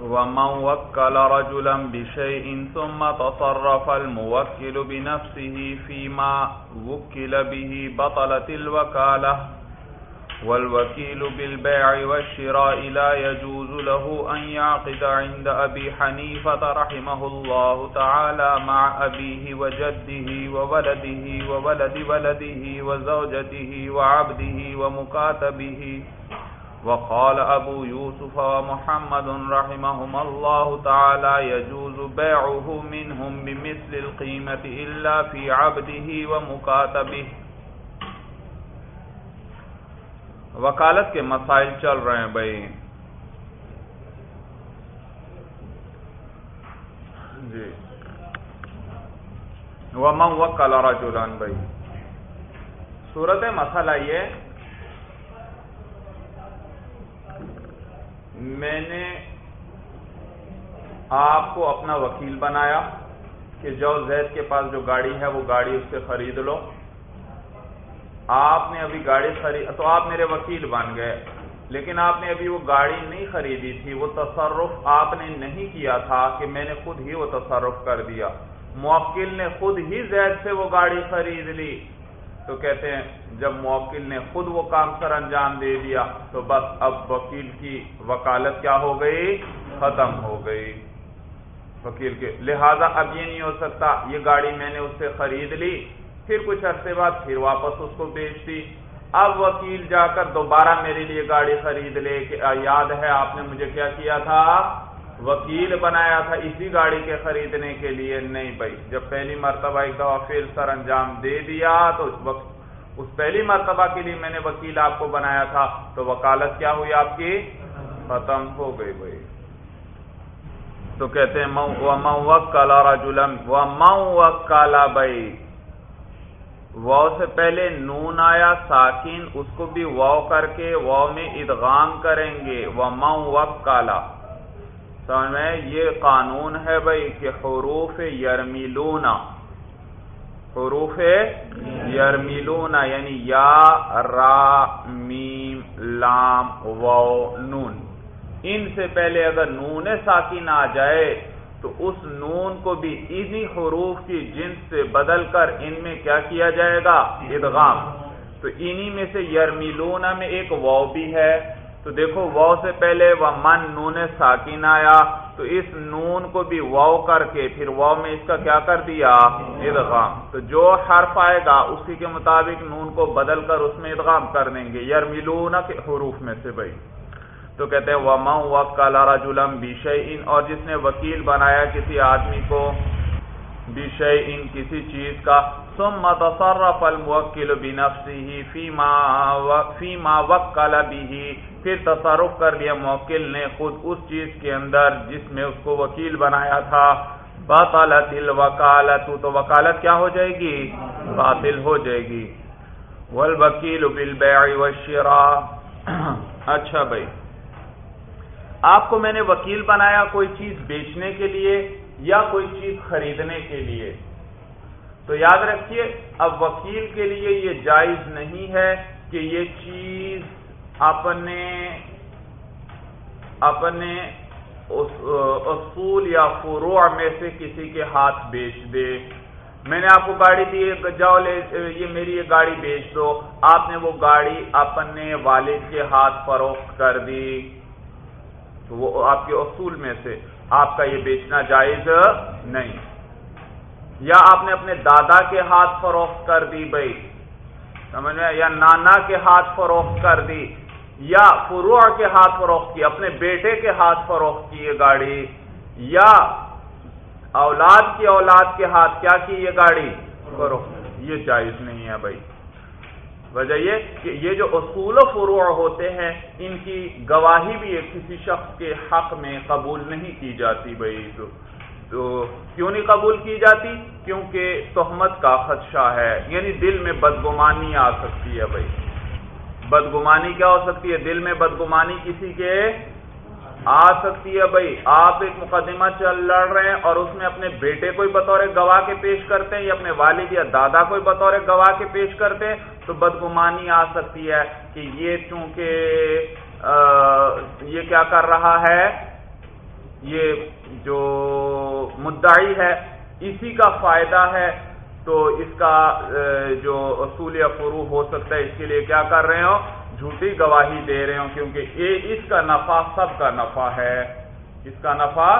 ومن وكل رجلا بشيء ثم تصرف الموكل بنفسه فيما وكل به بطلت الوكالة والوكيل بالبيع والشراء لا يجوز له أن يعقد عند أبي حنيفة رحمه الله تعالى مع أبيه وجده وولده وولد ولده وزوجته وعبده ومكاتبه وعبده وقال ابو يوسف ومحمد رحمهم الله تعالى يجوز بيعه منهم بمثل القيمة إلا في عبده ومكاتبه. وکالت کے مسائل چل رہے ہیں بھائی۔ جی۔ ومن وکل رجلان بھائی۔ صورت مسئلہ یہ میں نے آپ کو اپنا وکیل بنایا کہ جو زید کے پاس جو گاڑی ہے وہ گاڑی اس سے خرید لو۔ آپ نے ابھی گاڑی خرید تو آپ میرے وکیل بن گئے۔ لیکن آپ نے ابھی وہ گاڑی نہیں خریدی تھی، وہ تصرف آپ نے نہیں کیا تھا کہ میں نے خود ہی وہ تصرف کر دیا۔ موکل نے خود ہی زید سے وہ گاڑی خرید لی۔ تو کہتے ہیں جب موکل نے خود وہ کام سر انجام دے دیا تو بس اب وکیل کی وکالت کیا ہو گئی؟ ختم ہو گئی۔ وکیل کے لہذا اب یہ نہیں ہو سکتا، یہ گاڑی میں نے اس سے خرید لی، پھر کچھ عرصے بعد پھر واپس اس کو بیچ دی۔ اب وکیل جا کر دوبارہ میرے لیے گاڑی خرید لے کہ یاد ہے آپ نے مجھے کیا کیا تھا؟ وکیل بنایا تھا اسی گاڑی کے خریدنے کے لیے نہیں بھائی، جب پہلی مرتبہ ایک دفعہ پھر سر انجام دے دیا تو اس پہلی مرتبہ کے لیے میں نے وکیل آپ کو بنایا تھا، تو وکالت کیا ہوئی آپ کی؟ ختم ہو گئی بھائی۔ تو کہتے ہیں کالا راجولم و مئو کالا بھائی و سے پہلے نون آیا ساکن اس کو بھی واؤ کر کے واؤ میں ادغام کریں گے وہ مئو کالا سمجھ میں یہ قانون ہے بھائی کہ حروف یرمیلونا حروف یرمیلونا یعنی یا، را، میم، لام و نون۔ ان سے پہلے اگر نون ساکن آ جائے تو اس نون کو بھی انہی حروف کی جنس سے بدل کر ان میں کیا کیا جائے گا؟ ادغام۔ تو انہی میں سے یرمیلونا میں ایک واؤ بھی ہے تو دیکھو، واؤ سے پہلے وہ من نون ساکن آیا، تو اس نون کو بھی واؤ کر کے پھر واؤ میں اس کا کیا کر دیا؟ ادغام۔ تو جو حرف آئے گا، اسی کے مطابق نون کو بدل کر اس میں ادغام کر دیں گے۔ یار ملون کے حروف میں سے بھائی۔ تو کہتے ہیں وہ مئو وق کا لارا اور جس نے وکیل بنایا کسی آدمی کو ان کسی چیز کا، ثم تصرف الموکل بنفسه فيما فيما وكل به، پھر تصرف کر لیا موکل نے خود اس چیز کے اندر جس میں اس کو وکیل بنایا تھا۔ باطلت الوکالت، تو وکالت کیا ہو جائے گی؟ باطل ہو جائے گی۔ والوکیل بالبيع والشراء۔ اچھا بھائی، آپ کو میں نے وکیل بنایا کوئی چیز بیچنے کے لیے؟ یا کوئی چیز خریدنے کے لیے۔ تو یاد رکھیے، اب وکیل کے لیے یہ جائز نہیں ہے کہ یہ چیز اپنے اپنے اصول یا فروع میں سے کسی کے ہاتھ بیچ دے۔ میں نے آپ کو گاڑی دی، جاؤ لے، یہ میری یہ گاڑی بیچ دو۔ آپ نے وہ گاڑی اپنے والد کے ہاتھ فروخت کر دی۔ تو وہ آپ کے اصول میں سے۔ آپ کا یہ بیچنا جائز نہیں۔ یا آپ نے اپنے دادا کے ہاتھ فروخت کر دی بھائی، سمجھ میں؟ یا نانا کے ہاتھ فروخت کر دی، یا فروع کے ہاتھ فروخت کی، اپنے بیٹے کے ہاتھ فروخت کی یہ گاڑی، یا اولاد کی اولاد کے ہاتھ کیا کی یہ گاڑی؟ فروخت۔ یہ جائز نہیں ہے بھائی۔ وجہ یہ کہ یہ جو اصول و فروع ہوتے ہیں، ان کی گواہی بھی کسی شخص کے حق میں قبول نہیں کی جاتی بھائی۔ تو کیوں نہیں قبول کی جاتی؟ کیونکہ تہمت کا خدشہ ہے۔ یعنی دل میں بدگمانی آ سکتی ہے بھائی۔ بدگمانی کیا ہو سکتی ہے؟ دل میں بدگمانی کسی کے آ سکتی ہے بھائی۔ آپ ایک مقدمہ چل لڑ رہے ہیں اور اس میں اپنے بیٹے کو بطور گواہ کے پیش کرتے ہیں یا اپنے والد یا دادا کو بطور گواہ کے پیش کرتے ہیں، تو بدگمانی آ سکتی ہے کہ یہ چونکہ یہ کیا کر رہا ہے، یہ جو مدعی ہے، اسی کا فائدہ ہے، تو اس کا جو اصول یا فرو ہو سکتا ہے۔ اس کے لیے کیا کر رہے ہو؟ جھوٹی گواہی دے رہے ہوں کیونکہ یہ اس کا نفع سب کا نفع ہے۔ اس کا نفع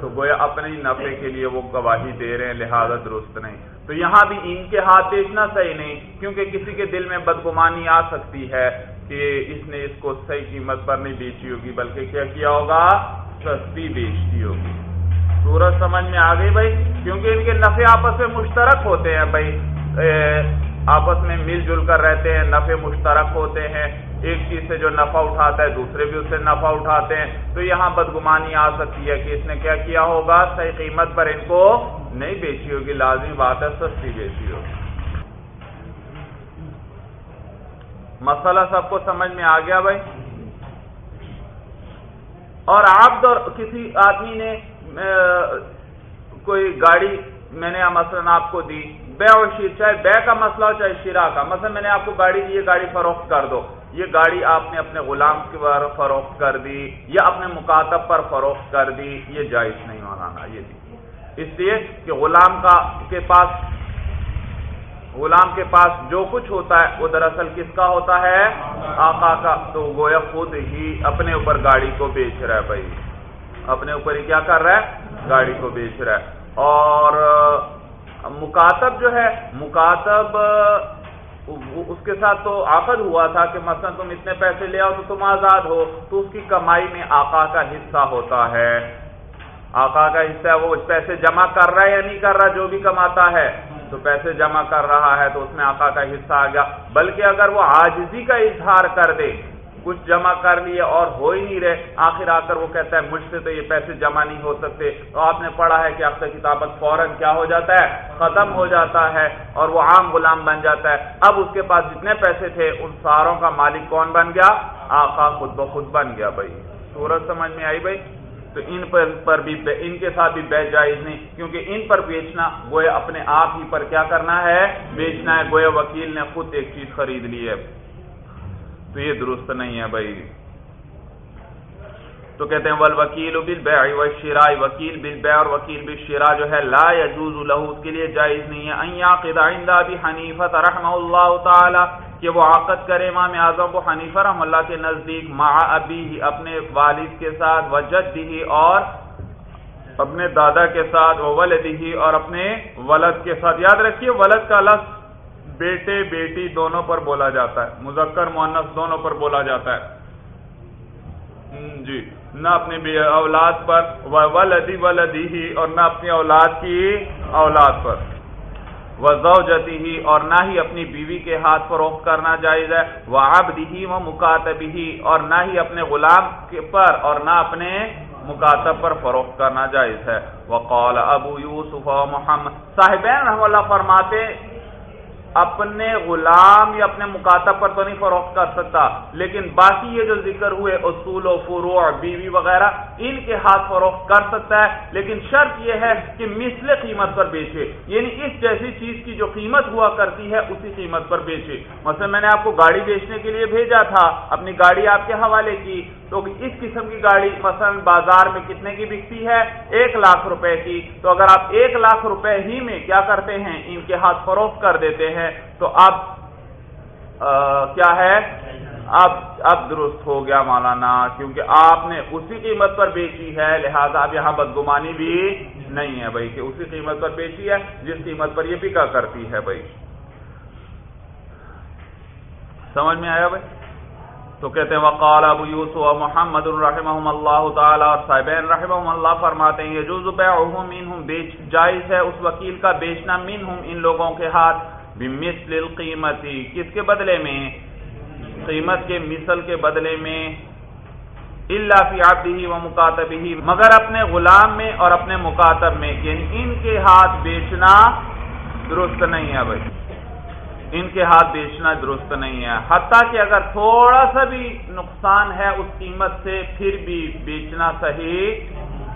تو گویا اپنے نفے کے لیے وہ گواہی دے رہے ہیں، لہذا درست نہیں۔ تو یہاں بھی ان کے ہاتھ بیچنا صحیح نہیں، کیونکہ کسی کے دل میں بدگمانی آ سکتی ہے کہ اس نے اس کو صحیح قیمت پر نہیں بیچی ہوگی، بلکہ کیا کیا ہوگا؟ سستی بیچتی ہوگی۔ سورج سمجھ میں آ گئی بھائی؟ کیونکہ ان کے نفے آپس میں مشترک ہوتے ہیں بھائی۔ آپس میں مل جل کر رہتے ہیں نفے مشترک ہوتے ہیں۔ ایک چیز سے جو نفع اٹھاتا ہے، دوسرے بھی اس سے نفع اٹھاتے ہیں۔ تو یہاں بدگمانی آ سکتی ہے کہ اس نے کیا کیا ہوگا؟ صحیح قیمت پر ان کو نہیں بیچی ہوگی، لازمی بات ہے، سستی بیچی ہوگی۔ مسئلہ سب کو سمجھ میں آ گیا بھائی؟ اور آپ کسی آدمی نے کوئی گاڑی میں نے مثلاً آپ کو دی۔ بے اور شیر، چاہے بے کا مسئلہ ہو، چاہے شیرا کا۔ مثلا میں نے آپ کو گاڑی دی، یہ گاڑی فروخت کر دو۔ یہ گاڑی آپ نے اپنے غلام کے پر فروخت کر دی، یا اپنے مکاتب پر فروخت کر دی، یہ جائز نہیں ہونا یہ اس لیے کہ غلام کا کے پاس، غلام کے پاس جو کچھ ہوتا ہے، وہ دراصل کس کا ہوتا ہے؟ آقا کا۔ تو گویا خود ہی اپنے اوپر گاڑی کو بیچ رہا ہے بھائی۔ اپنے اوپر ہی کیا کر رہا ہے؟ گاڑی کو بیچ رہا ہے۔ اور مکاتب جو ہے، مکاتب اس کے ساتھ تو آخر ہوا تھا کہ مثلا تم اتنے پیسے لے آؤ تو تم آزاد ہو، تو اس کی کمائی میں آقا کا حصہ ہوتا ہے۔ آقا کا حصہ وہ پیسے جمع کر رہا ہے یا نہیں کر رہا، جو بھی کماتا ہے، تو پیسے جمع کر رہا ہے تو اس میں آقا کا حصہ آ گیا۔ بلکہ اگر وہ آجزی کا اظہار کر دے کچھ جمع کر لیے اور ہو ہی نہیں رہے۔ آخر آ کر وہ کہتا ہے، مجھ سے تو یہ پیسے جمع نہیں ہو سکتے۔ تو آپ نے پڑھا ہے کہ آپ کا کتابت فوراً کیا ہو جاتا ہے؟ ختم ہو جاتا ہے اور وہ عام غلام بن جاتا ہے۔ اب اس کے پاس جتنے پیسے تھے، ان ساروں کا مالک کون بن گیا؟ آقا خود بخود بن گیا بھائی۔ سورج سمجھ میں آئی بھائی؟ تو ان پر بھی ان کے ساتھ بھی بیچ جائز نہیں۔ کیونکہ ان پر بیچنا، گویا اپنے آپ ہی پر کیا کرنا ہے؟ بیچنا ہے۔ گویا وکیل نے خود ایک چیز خرید لی ہے۔ تو یہ درست نہیں ہے بھائی۔ تو کہتے ہیں ول وکیل بل بے و شیرا وکیل بل بے اور وکیل بل شیرا جو ہے، لا یجوز لہو، اس کے لیے جائز نہیں ہے۔ ایا حنیفت رحم اللہ تعالی، کہ وہ عقد کرے امام اعظم کو حنیفہ، رحم اللہ کے نزدیک، مع ابی اپنے والد کے ساتھ وجد اور اپنے دادا کے ساتھ ولدی اور اپنے ولد کے ساتھ۔ یاد رکھیے، ولد کا لفظ بیٹے بیٹی دونوں پر بولا جاتا ہے۔ مذکر مونس دونوں پر بولا جاتا ہے۔ جی نہ اپنی اولاد پر ولدی ولدی ہی، اور نہ اپنی اولاد کی اولاد پر۔ وہ ہی، اور نہ ہی اپنی بیوی کے ہاتھ فروخت کرنا جائز ہے۔ وہ آبدی ہی وہ مکاتبی ہی، اور نہ ہی اپنے غلام کے پر، اور نہ اپنے مکاتب پر فروخت کرنا جائز ہے۔ وہ قول ابو یوسف محمد۔ صاحبین رحم اللہ فرماتے اپنے غلام یا اپنے مکاتب پر تو نہیں فروخت کر سکتا، لیکن باقی یہ جو ذکر ہوئے، اصول و فروع، بیوی وغیرہ، ان کے ہاتھ فروخت کر سکتا ہے، لیکن شرط یہ ہے کہ مثل قیمت پر بیچے۔ یعنی اس جیسی چیز کی جو قیمت ہوا کرتی ہے، اسی قیمت پر بیچے۔ مثلا میں نے آپ کو گاڑی بیچنے کے لیے بھیجا تھا، اپنی گاڑی آپ کے حوالے کی، تو اس قسم کی گاڑی مثلا بازار میں کتنے کی بکتی ہے؟ ایک لاکھ روپے کی۔ تو اگر آپ ایک لاکھ روپے ہی میں کیا کرتے ہیں؟ ان کے ہاتھ فروخت کر دیتے ہیں۔ تو اب کیا ہے؟ اب اب درست ہو گیا مولانا، کیونکہ آپ نے اسی قیمت پر بیچی ہے، لہذا اب یہاں بدگمانی بھی نہیں ہے بھائی، کہ اسی قیمت پر بیچی ہے، جس قیمت پر یہ بکا کرتی ہے بھائی۔ سمجھ میں آیا بھائی؟ تو کہتے ہیں، وقال ابو یوسف محمد الرحمہ اللہ تعالی، اور صاحبین رحمہ اللہ فرماتے ہیں، یجوز بیعہم منہم بیچ جائز ہے، اس وکیل کا بیچنا منہم، ان لوگوں کے ہاتھ۔ بمثل القیمتی کس کے بدلے میں؟ قیمت کے مثل کے بدلے میں۔ اللہ فی عبدہ و مکاتبہ، مگر اپنے غلام میں اور اپنے مکاتب میں یعنی ان کے ہاتھ بیچنا درست نہیں ہے بھائی۔ ان کے ہاتھ بیچنا درست نہیں ہے۔ حتیٰ کہ اگر تھوڑا سا بھی نقصان ہے اس قیمت سے، پھر بھی بیچنا صحیح،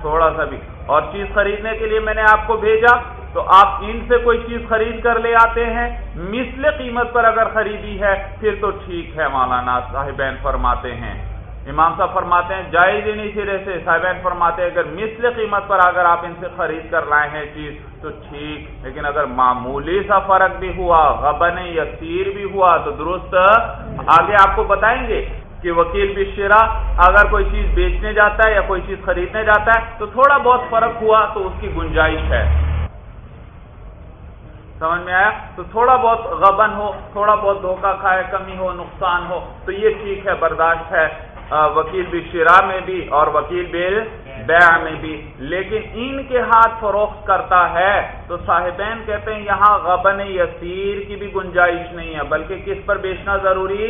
تھوڑا سا بھی۔ اور چیز خریدنے کے لیے میں نے آپ کو بھیجا۔ تو آپ ان سے کوئی چیز خرید کر لے آتے ہیں۔ مثل قیمت پر اگر خریدی ہے، پھر تو ٹھیک ہے مولانا صاحبین فرماتے ہیں۔ امام صاحب فرماتے ہیں، جائز ہی نہیں سرے سے۔ صاحب فرماتے ہیں، اگر مثل قیمت پر اگر آپ ان سے خرید کر لائے ہیں چیز، تو ٹھیک۔ لیکن اگر معمولی سا فرق بھی ہوا، غبن یا سیر بھی ہوا، تو درست۔ آگے آپ کو بتائیں گے کہ وکیل بھی شرا اگر کوئی چیز بیچنے جاتا ہے یا کوئی چیز خریدنے جاتا ہے، تو تھوڑا بہت فرق ہوا، تو اس کی گنجائش ہے۔ سمجھ میں آیا؟ تو تھوڑا بہت غبن ہو، تھوڑا بہت دھوکہ کھائے، کمی ہو، نقصان ہو، تو یہ ٹھیک ہے، برداشت ہے وکیل بھی شرا میں بھی اور وکیل بل بیع میں بھی۔ لیکن ان کے ہاتھ فروخت کرتا ہے، تو صاحبین کہتے ہیں یہاں غبن یسیر کی بھی گنجائش نہیں ہے، بلکہ کس پر بیچنا ضروری؟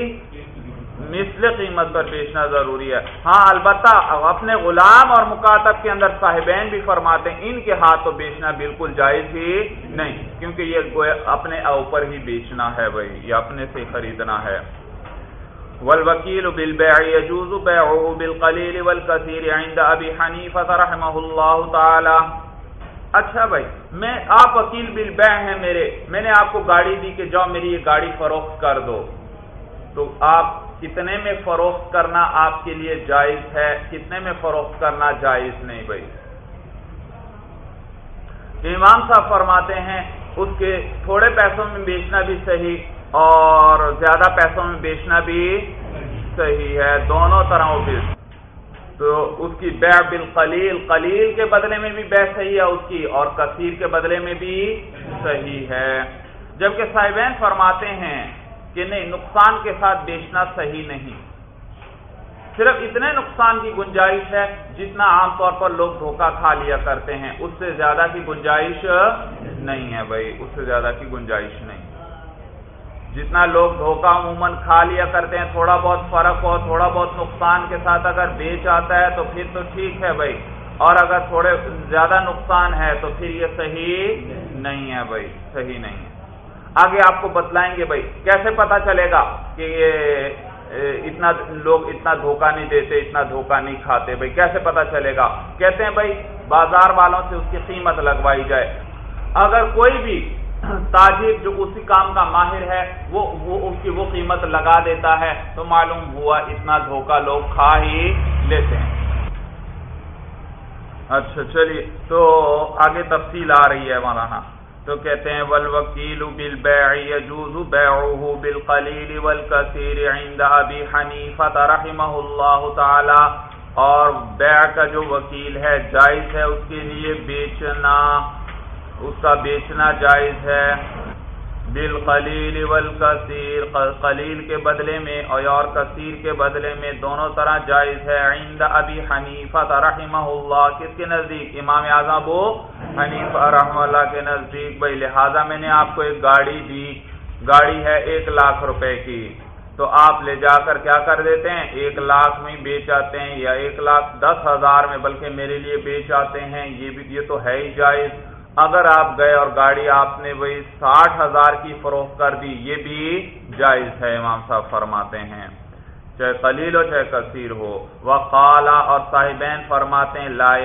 مثل قیمت پر بیچنا ضروری ہے۔ ہاں البتہ اپنے غلام اور مکاتب کے اندر صاحبین بھی فرماتے ہیں، ان کے ہاتھ تو بیچنا بالکل جائز ہی نہیں، کیونکہ یہ اپنے اوپر ہی بیچنا ہے بھائی، یہ اپنے سے خریدنا ہے۔ والوکیل بالبیع يجوز بیعه بالقلیل والکثیر عند ابی حنیفہ رحمہ اللہ تعالی اچھا بھائی، میں، آپ وکیل بالبیع ہیں میرے، میں نے آپ کو گاڑی دی کہ جاؤ میری یہ گاڑی فروخت کر دو۔ تو آپ کتنے میں فروخت کرنا آپ کے لیے جائز ہے، کتنے میں فروخت کرنا جائز نہیں بھائی؟ امام صاحب فرماتے ہیں، اس کے تھوڑے پیسوں میں بیچنا بھی صحیح اور زیادہ پیسوں میں بیچنا بھی صحیح ہے، دونوں طرح بھی تو اس کی بیع بالقلیل، قلیل کے بدلے میں بھی بیع صحیح ہے، اس کی اور کثیر کے بدلے میں بھی صحیح ہے۔ جبکہ صاحبین فرماتے ہیں کہ نہیں، نقصان کے ساتھ بیچنا صحیح نہیں۔ صرف اتنے نقصان کی گنجائش ہے جتنا عام طور پر لوگ دھوکہ کھا لیا کرتے ہیں۔ اس سے زیادہ کی گنجائش نہیں ہے بھائی، اس سے زیادہ کی گنجائش نہیں۔ جتنا لوگ دھوکہ عموماً کھا لیا کرتے ہیں، تھوڑا بہت فرق ہو، تھوڑا بہت نقصان کے ساتھ اگر بیچ آتا ہے تو پھر تو ٹھیک ہے بھائی۔ اور اگر تھوڑے زیادہ نقصان ہے تو پھر یہ صحیح نہیں ہے بھائی، صحیح نہیں ہے۔ آگے آپ کو بتلائیں گے بھائی، کیسے پتا چلے گا کہ یہ اتنا لوگ اتنا دھوکہ نہیں دیتے، اتنا دھوکہ نہیں کھاتے؟ بھائی، کیسے پتا چلے گا؟ کہتے ہیں بھائی، بازار والوں سے اس کی قیمت لگوائی جائے۔ اگر کوئی بھی تاجر جو اسی کام کا ماہر ہے، وہ اس کی وہ قیمت لگا دیتا ہے، تو معلوم ہوا اتنا دھوکہ لوگ کھا ہی لیتے ہیں۔ اچھا چلیے، تو آگے تفصیل آ رہی ہے مولانا ہاں۔ تو کہتے ہیں، والوکیل بالبیع يجوز بیعه بالقلیل والکثیر عند ابی حنیفہ رحمہ اللہ تعالی. اور بیع کا جو وکیل ہے، جائز ہے اس کے لیے بیچنا، اس کا بیچنا جائز ہے۔ بالقلیل والکثیر قلیل کے بدلے میں اور کثیر کے بدلے میں دونوں طرح جائز ہے۔ عند ابی حنیفہ رحمہ اللہ، کس کے نزدیک؟ امام اعظم ابو حنیفہ رحمہ اللہ کے نزدیک۔ بھائی، لہٰذا میں نے آپ کو ایک گاڑی دی۔ گاڑی ہے ایک لاکھ روپے کی۔ تو آپ لے جا کر کیا کر دیتے ہیں؟ ایک لاکھ میں بیچ آتے ہیں یا ایک لاکھ دس ہزار میں، بلکہ میرے لیے بیچ آتے ہیں۔ یہ بھی یہ تو ہے ہی جائز۔ اگر آپ گئے اور گاڑی آپ نے وہی ساٹھ ہزار کی فروخت کر دی، یہ بھی جائز ہے، امام صاحب فرماتے ہیں۔ چاہے قلیل ہو، چاہے کثیر ہو۔ وہ کالا اور صاحبین فرماتے ہیں، لا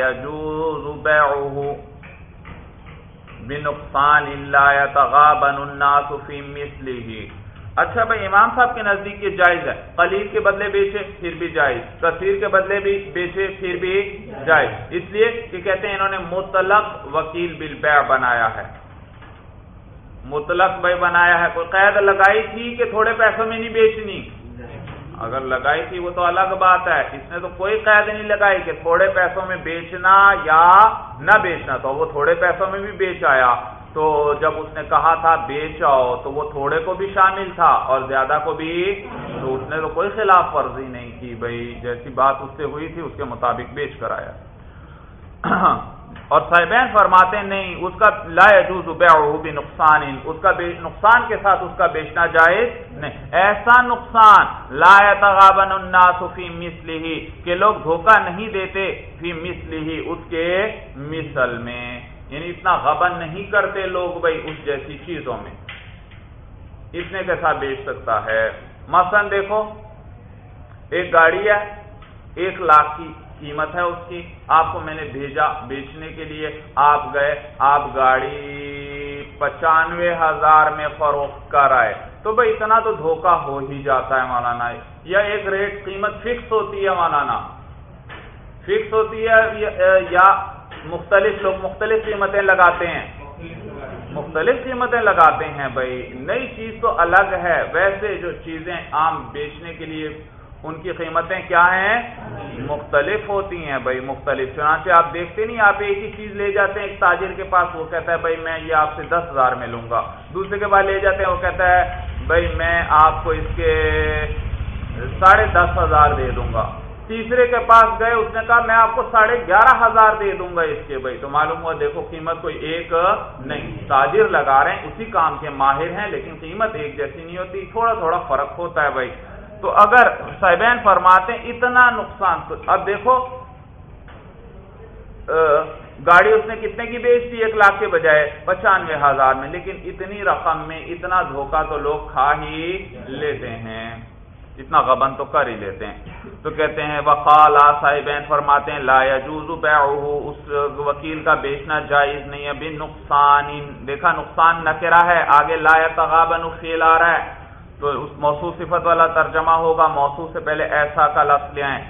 بنقصان اللہ يتغابن الناس في مثله۔ اچھا بھائی، امام صاحب کے نزدیک یہ جائز ہے۔ قلیل کے بدلے بیچے، پھر بھی جائز۔ کثیر کے بدلے بھی بیچے، پھر بھی جائز۔ اس لیے کہ کہتے ہیں انہوں نے مطلق وکیل بل بنایا ہے۔ مطلق بھائی بنایا ہے۔ کوئی قید لگائی تھی کہ تھوڑے پیسوں میں نہیں بیچنی؟ اگر لگائی تھی وہ تو الگ بات ہے۔ اس نے تو کوئی قید نہیں لگائی کہ تھوڑے پیسوں میں بیچنا یا نہ بیچنا۔ تو وہ تھوڑے پیسوں میں بھی بیچ آیا۔ تو جب اس نے کہا تھا بیچ آؤ، تو وہ تھوڑے کو بھی شامل تھا اور زیادہ کو بھی تو اس نے تو کوئی خلاف ورزی نہیں کی بھائی۔ جیسی بات اس سے ہوئی تھی، اس کے مطابق بیچ کر آیا اور صاحبین فرماتے نہیں، اس کا لا يجوز بیعه بنقصان، اس کا نقصان کے ساتھ اس کا بیچنا جائز نہیں۔ ایسا نقصان، لا يتغابن الناس فی مثله، کہ لوگ دھوکہ نہیں دیتے فی مثله، اس کے مثل میں۔ یعنی اتنا غبن نہیں کرتے لوگ بھائی اس جیسی چیزوں میں۔ اتنے کے ساتھ بیچ سکتا ہے۔ مثلا دیکھو، ایک گاڑی ہے، ایک لاکھ کی قیمت ہے اس کی۔ آپ کو میں نے بھیجا بیچنے کے لیے۔ آپ گئے، آپ گاڑی پچانوے ہزار میں فروخت کر آئے تو بھائی اتنا تو دھوکہ ہو ہی جاتا ہے مولانا۔ یا ایک ریٹ قیمت فکس ہوتی ہے مولانا۔ فکس ہوتی ہے یا مختلف لوگ مختلف قیمتیں لگاتے ہیں۔ مختلف قیمتیں لگاتے ہیں بھائی۔ نئی چیز تو الگ ہے۔ ویسے جو چیزیں عام بیچنے کے لیے ان کی قیمتیں کیا ہیں؟ مختلف ہوتی ہیں بھائی، مختلف۔ چنانچہ آپ دیکھتے نہیں، آپ ایک ہی چیز لے جاتے ہیں، ایک تاجر کے پاس، وہ کہتا ہے، بھائی، میں یہ آپ سے دس ہزار میں لوں گا۔ دوسرے کے بعد لے جاتے ہیں، وہ کہتا ہے، بھائی، میں آپ کو اس کے ساڑھے دس ہزار دے دوں گا۔ تیسرے کے پاس گئے، اس نے کہا، میں آپ کو ساڑھے گیارہ ہزار دے دوں گا اس کے بھائی۔ تو معلوم ہوا، دیکھو، قیمت کوئی ایک نہیں۔ تاجر لگا رہے ہیں، اسی کام کے ماہر ہیں، لیکن قیمت ایک جیسی نہیں ہوتی۔ تھوڑا تھوڑا فرق ہوتا ہے بھائی۔ تو اگر صاحبین فرماتے ہیں، اتنا نقصان تو اب دیکھو گاڑی اس نے کتنے کی بیچ دی؟ ایک لاکھ کے بجائے پچانوے ہزار میں۔ لیکن اتنی رقم میں اتنا دھوکہ تو لوگ کھا ہی لیتے ہیں۔ اتنا غبن تو کر ہی لیتے ہیں۔ تو کہتے ہیں، وقال صاحبین فرماتے ہیں، لا يجوز بیعه اس وکیل کا بیچنا جائز نہیں ہے۔ بن نقصان دیکھا نقصان نہ کرا ہے، آگے لا يتغابن فعل آ رہا ہے۔ تو اس موصوف صفت والا ترجمہ ہوگا موصوف سے پہلے ایسا کا لفظ لے آئیں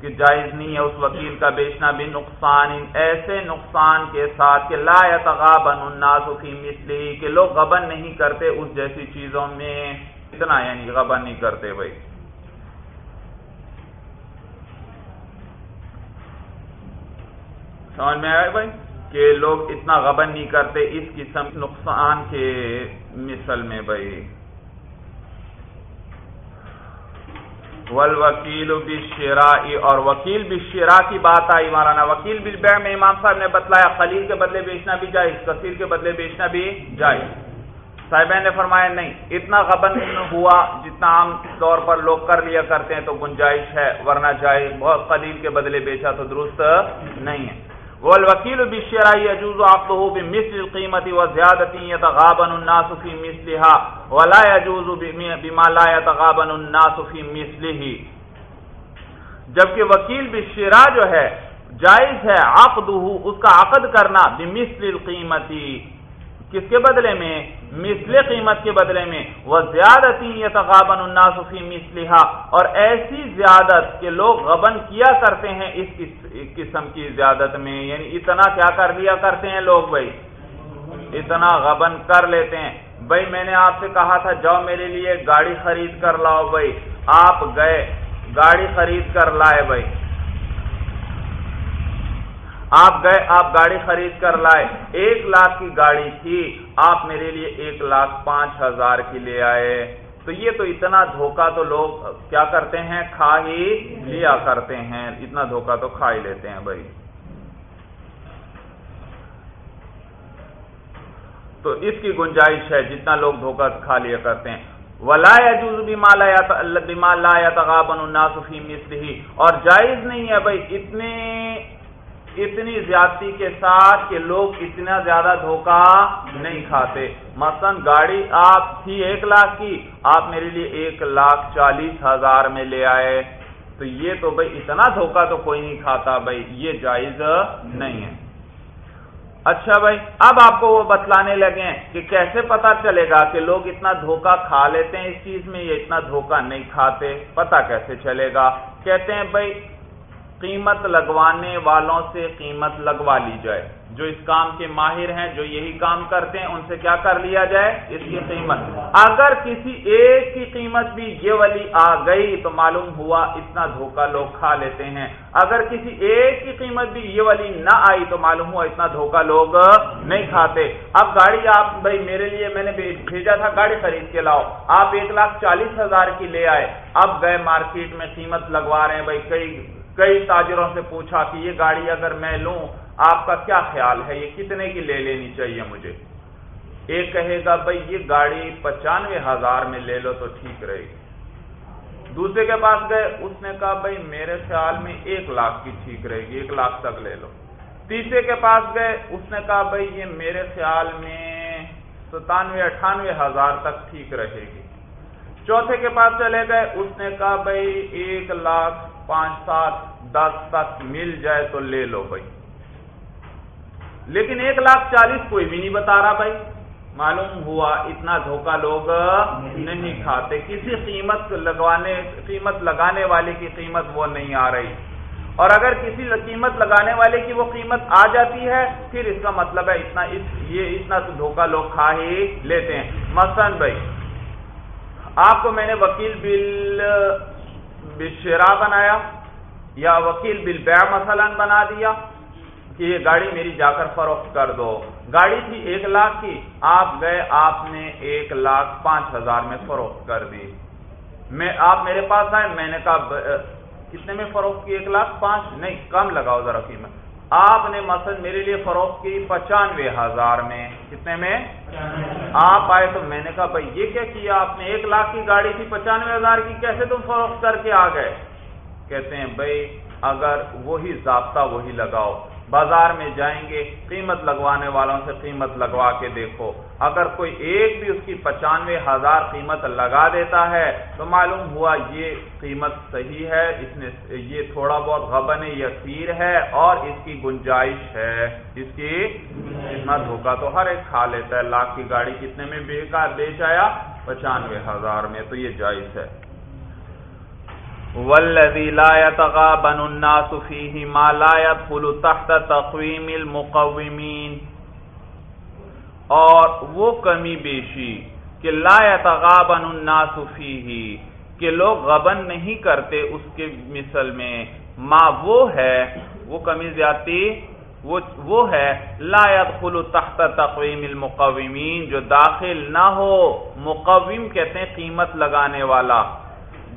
کہ جائز نہیں ہے اس وکیل کا بیچنا۔ بھی نقصان ایسے نقصان کے ساتھ کہ لا يتغابن الناس فی مثلی، کہ لوگ غبن نہیں کرتے اس جیسی چیزوں میں۔ اتنا یعنی غبن نہیں کرتے بھائی۔ سمجھ میں آئے بھائی کہ لوگ اتنا غبن نہیں کرتے اس قسم نقصان کے مثل میں بھائی۔ ول وکیل بھی اور وکیل بھی شیرا کی بات آئی مولانا۔ وکیل بھی میں امام صاحب نے بتلایا خلیل کے بدلے بیچنا بھی جائز، کثیر کے بدلے بیچنا بھی جائز۔ صاحب نے فرمایا، نہیں، اتنا غبن ہوا جتنا عام طور پر لوگ کر لیا کرتے ہیں تو گنجائش ہے، ورنہ جائز، بہت خلیل کے بدلے بیچا تو درست نہیں ہے۔ والوکیل بالشراء يجوز عقده بمثل القيمه وزياده يتغابن الناس في مثلها ولا يجوز بما لا يتغابن الناس في مثله جبکہ وکیل بالشراء جو ہے، جائز ہے عقدہ اس کا عقد کرنا بمثل القيمه کس کے بدلے میں؟ مثل قیمت کے بدلے میں. وہ زیادتی یتغابن الناس فی مثلها اور ایسی زیادت کہ لوگ غبن کیا کرتے ہیں اس قسم کی زیادت میں. یعنی اتنا کیا کر لیا کرتے ہیں لوگ بھائی؟ اتنا غبن کر لیتے ہیں. بھائی میں نے آپ سے کہا تھا جاؤ میرے لیے گاڑی خرید کر لاؤ بھائی. آپ گئے، گاڑی خرید کر لائے بھائی. آپ گئے، آپ گاڑی خرید کر لائے، ایک لاکھ کی گاڑی تھی، آپ میرے لیے ایک لاکھ پانچ ہزار کی لے آئے۔ تو یہ تو اتنا دھوکا تو لوگ کیا کرتے ہیں؟ کھا ہی لیا کرتے ہیں۔ اتنا دھوکا تو کھا ہی لیتے ہیں بھائی۔ تو اس کی گنجائش ہے، جتنا لوگ دھوکا کھا لیا کرتے ہیں۔ ولا يجوز بما لا بما لا يتغابن الناس في مثله۔ اور جائز نہیں ہے بھائی، اتنے اتنی زیادتی کے ساتھ کہ لوگ اتنا زیادہ دھوکہ نہیں کھاتے۔ مثلا گاڑی آپ تھی ایک لاکھ کی، آپ میرے لیے ایک لاکھ چالیس ہزار میں لے آئے۔ تو یہ تو بھائی اتنا دھوکہ تو کوئی نہیں کھاتا بھائی، یہ جائز نہیں ہے۔ اچھا بھائی، اب آپ کو وہ بتلانے لگے کہ کیسے پتا چلے گا کہ لوگ اتنا دھوکہ کھا لیتے ہیں اس چیز میں یہ اتنا دھوکہ نہیں کھاتے؟ پتا کیسے چلے گا؟ کہتے ہیں بھائی قیمت لگوانے والوں سے قیمت لگوا لی جائے۔ جو اس کام کے ماہر ہیں، جو یہی کام کرتے ہیں، ان سے کیا کر لیا جائے؟ اس کی قیمت۔ اگر کسی ایک کی قیمت بھی یہ والی آ گئی، تو معلوم ہوا اتنا دھوکہ لوگ کھا لیتے ہیں۔ اگر کسی ایک کی قیمت بھی یہ والی نہ آئی، تو معلوم ہوا اتنا دھوکہ لوگ نہیں کھاتے۔ اب گاڑی آپ، بھائی، میرے لیے میں نے بھیجا تھا گاڑی خرید کے لاؤ۔ آپ ایک لاکھ چالیس ہزار کی لے آئے۔ اب گئے مارکیٹ میں قیمت لگوا رہے ہیں۔ بھائی، کئی کئی تاجروں سے پوچھا کہ یہ گاڑی اگر میں لوں، آپ کا کیا خیال ہے؟ یہ کتنے کی لے لینی چاہیے مجھے؟ ایک کہے گا، بھائی، یہ گاڑی پچانوے ہزار میں لے لو تو ٹھیک رہے گی. دوسرے کے پاس گئے، اس نے کہا، بھائی، میرے خیال میں ایک لاکھ کی ٹھیک رہے گی، ایک لاکھ تک لے لو. تیسرے کے پاس گئے، اس نے کہا، بھائی، یہ میرے خیال میں ستانوے، اٹھانوے ہزار تک ٹھیک رہے گی. چوتھے کے پاس چلے گئے، اس نے کہا، بھائی، ایک لاکھ پانچ سات، دس تک مل جائے تو لے لو بھائی۔ لیکن ایک لاکھ چالیس کوئی بھی نہیں بتا رہا بھائی۔ معلوم ہوا اتنا دھوکہ لوگ نہیں کھاتے۔ کسی قیمت لگوانے، قیمت لگانے والے کی قیمت وہ نہیں آ رہی۔ اور اگر کسی قیمت لگانے والے کی وہ قیمت آ جاتی ہے، پھر اس کا مطلب ہے اتنا یہ اتنا تو دھوکہ لوگ کھا ہی لیتے ہیں۔ مثلا بھائی، آپ کو میں نے وکیل بل بشرا بنایا یا وکیل بالبیع مثلا بنا دیا کہ یہ گاڑی میری جا کر فروخت کر دو۔ گاڑی تھی ایک لاکھ کی، آپ گئے، آپ نے ایک لاکھ پانچ ہزار میں فروخت کر دی۔ میں، آپ میرے پاس آئے، میں نے کہا کتنے میں فروخت کی؟ ایک لاکھ پانچ؟ نہیں، کم لگاؤ ذرا قیمت۔ آپ نے مثلا میرے لیے فروخت کی پچانوے ہزار میں۔ کتنے میں آپ آئے تو میں نے کہا بھائی یہ کیا کیا آپ نے ایک لاکھ کی گاڑی تھی پچانوے ہزار کی کیسے تم فروخت کر کے آ گئے؟ کہتے ہیں بھائی اگر وہی ضابطہ وہی لگاؤ۔ بازار میں جائیں گے، قیمت لگوانے والوں سے قیمت لگوا کے دیکھو۔ اگر کوئی ایک بھی اس کی پچانوے ہزار قیمت لگا دیتا ہے، تو معلوم ہوا یہ قیمت صحیح ہے، اس نے یہ تھوڑا بہت غبن یسیر ہے اور اس کی گنجائش ہے۔ اس کی اتنا دھوکا تو ہر ایک کھا لیتا ہے۔ لاکھ کی گاڑی کتنے میں بےکار بیچ آیا؟ پچانوے ہزار میں، تو یہ جائز ہے۔ والذی لا يتغابن الناس فيه ما لا يدخل تحت تقویم المقومین اور وہ کمی بیشی کہ لا يتغابن الناس فيه کہ لوگ غبن نہیں کرتے اس کے مثل میں ما وہ ہے، وہ کمی زیادتی، وہ ہے لا يدخل تحت تقویم المقومین جو داخل نہ ہو، مقوم کہتے ہیں قیمت لگانے والا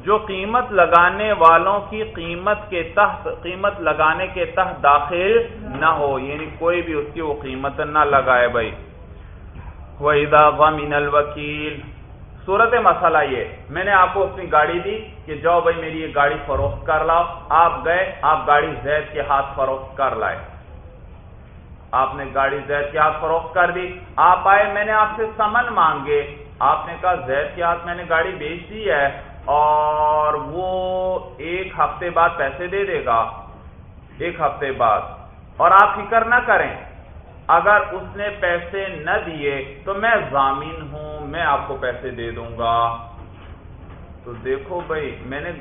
جو قیمت لگانے والوں کی قیمت کے تحت قیمت لگانے کے تحت داخل نہ ہو یعنی کوئی بھی اس کی وہ قیمت نہ لگائے بھائی۔ وَإِذَا غَمِنَ الْوَكِيلِ۔ صورت مسئلہ یہ، میں نے آپ کو اپنی گاڑی دی کہ جاؤ بھائی میری یہ گاڑی فروخت کر لاؤ۔ آپ گئے، آپ گاڑی زید کے ہاتھ فروخت کر لائے۔ آپ نے گاڑی زید کے ہاتھ فروخت کر دی۔ آپ آئے، میں نے آپ سے سمن مانگے۔ آپ نے کہا زید کے ہاتھ میں نے گاڑی بیچ دی ہے۔ اور وہ ایک ہفتے بعد پیسے دے دے گا۔ ایک ہفتے بعد۔ اور آپ فکر نہ کریں، اگر اس نے پیسے نہ دیے تو میں ضامین ہوں، میں آپ کو پیسے دے دوں گا۔ تو دیکھو بھائی، میں نے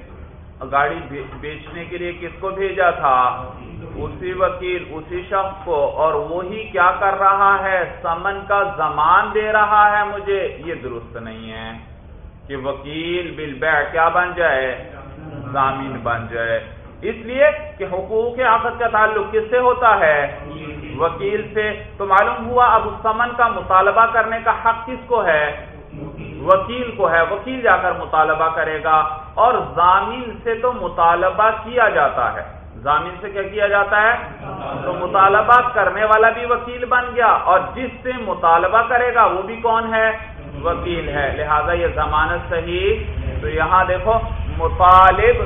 گاڑی بیچنے کے لیے کس کو بھیجا تھا؟ اسی وکیل، اسی شخص کو۔ اور وہی کیا کر رہا ہے؟ سمن کا زمان دے رہا ہے مجھے۔ یہ درست نہیں ہے۔ کہ وکیل بل کیا بن جائے؟ ضامین بن جائے۔ اس لیے کہ حقوق آفت کا تعلق کس سے ہوتا ہے؟ وکیل سے۔ تو معلوم ہوا اب سمن کا مطالبہ کرنے کا حق کس کو ہے؟ وکیل کو ہے۔ وکیل جا کر مطالبہ کرے گا اور ضامین سے تو مطالبہ کیا جاتا ہے۔ ضامین سے کیا کیا جاتا ہے؟ تو مطالبہ کرنے والا بھی وکیل بن گیا اور جس سے مطالبہ کرے گا وہ بھی کون ہے؟ وکیل ہے۔ لہذا یہ ضمانت صحیح۔ تو یہاں دیکھو، مطالب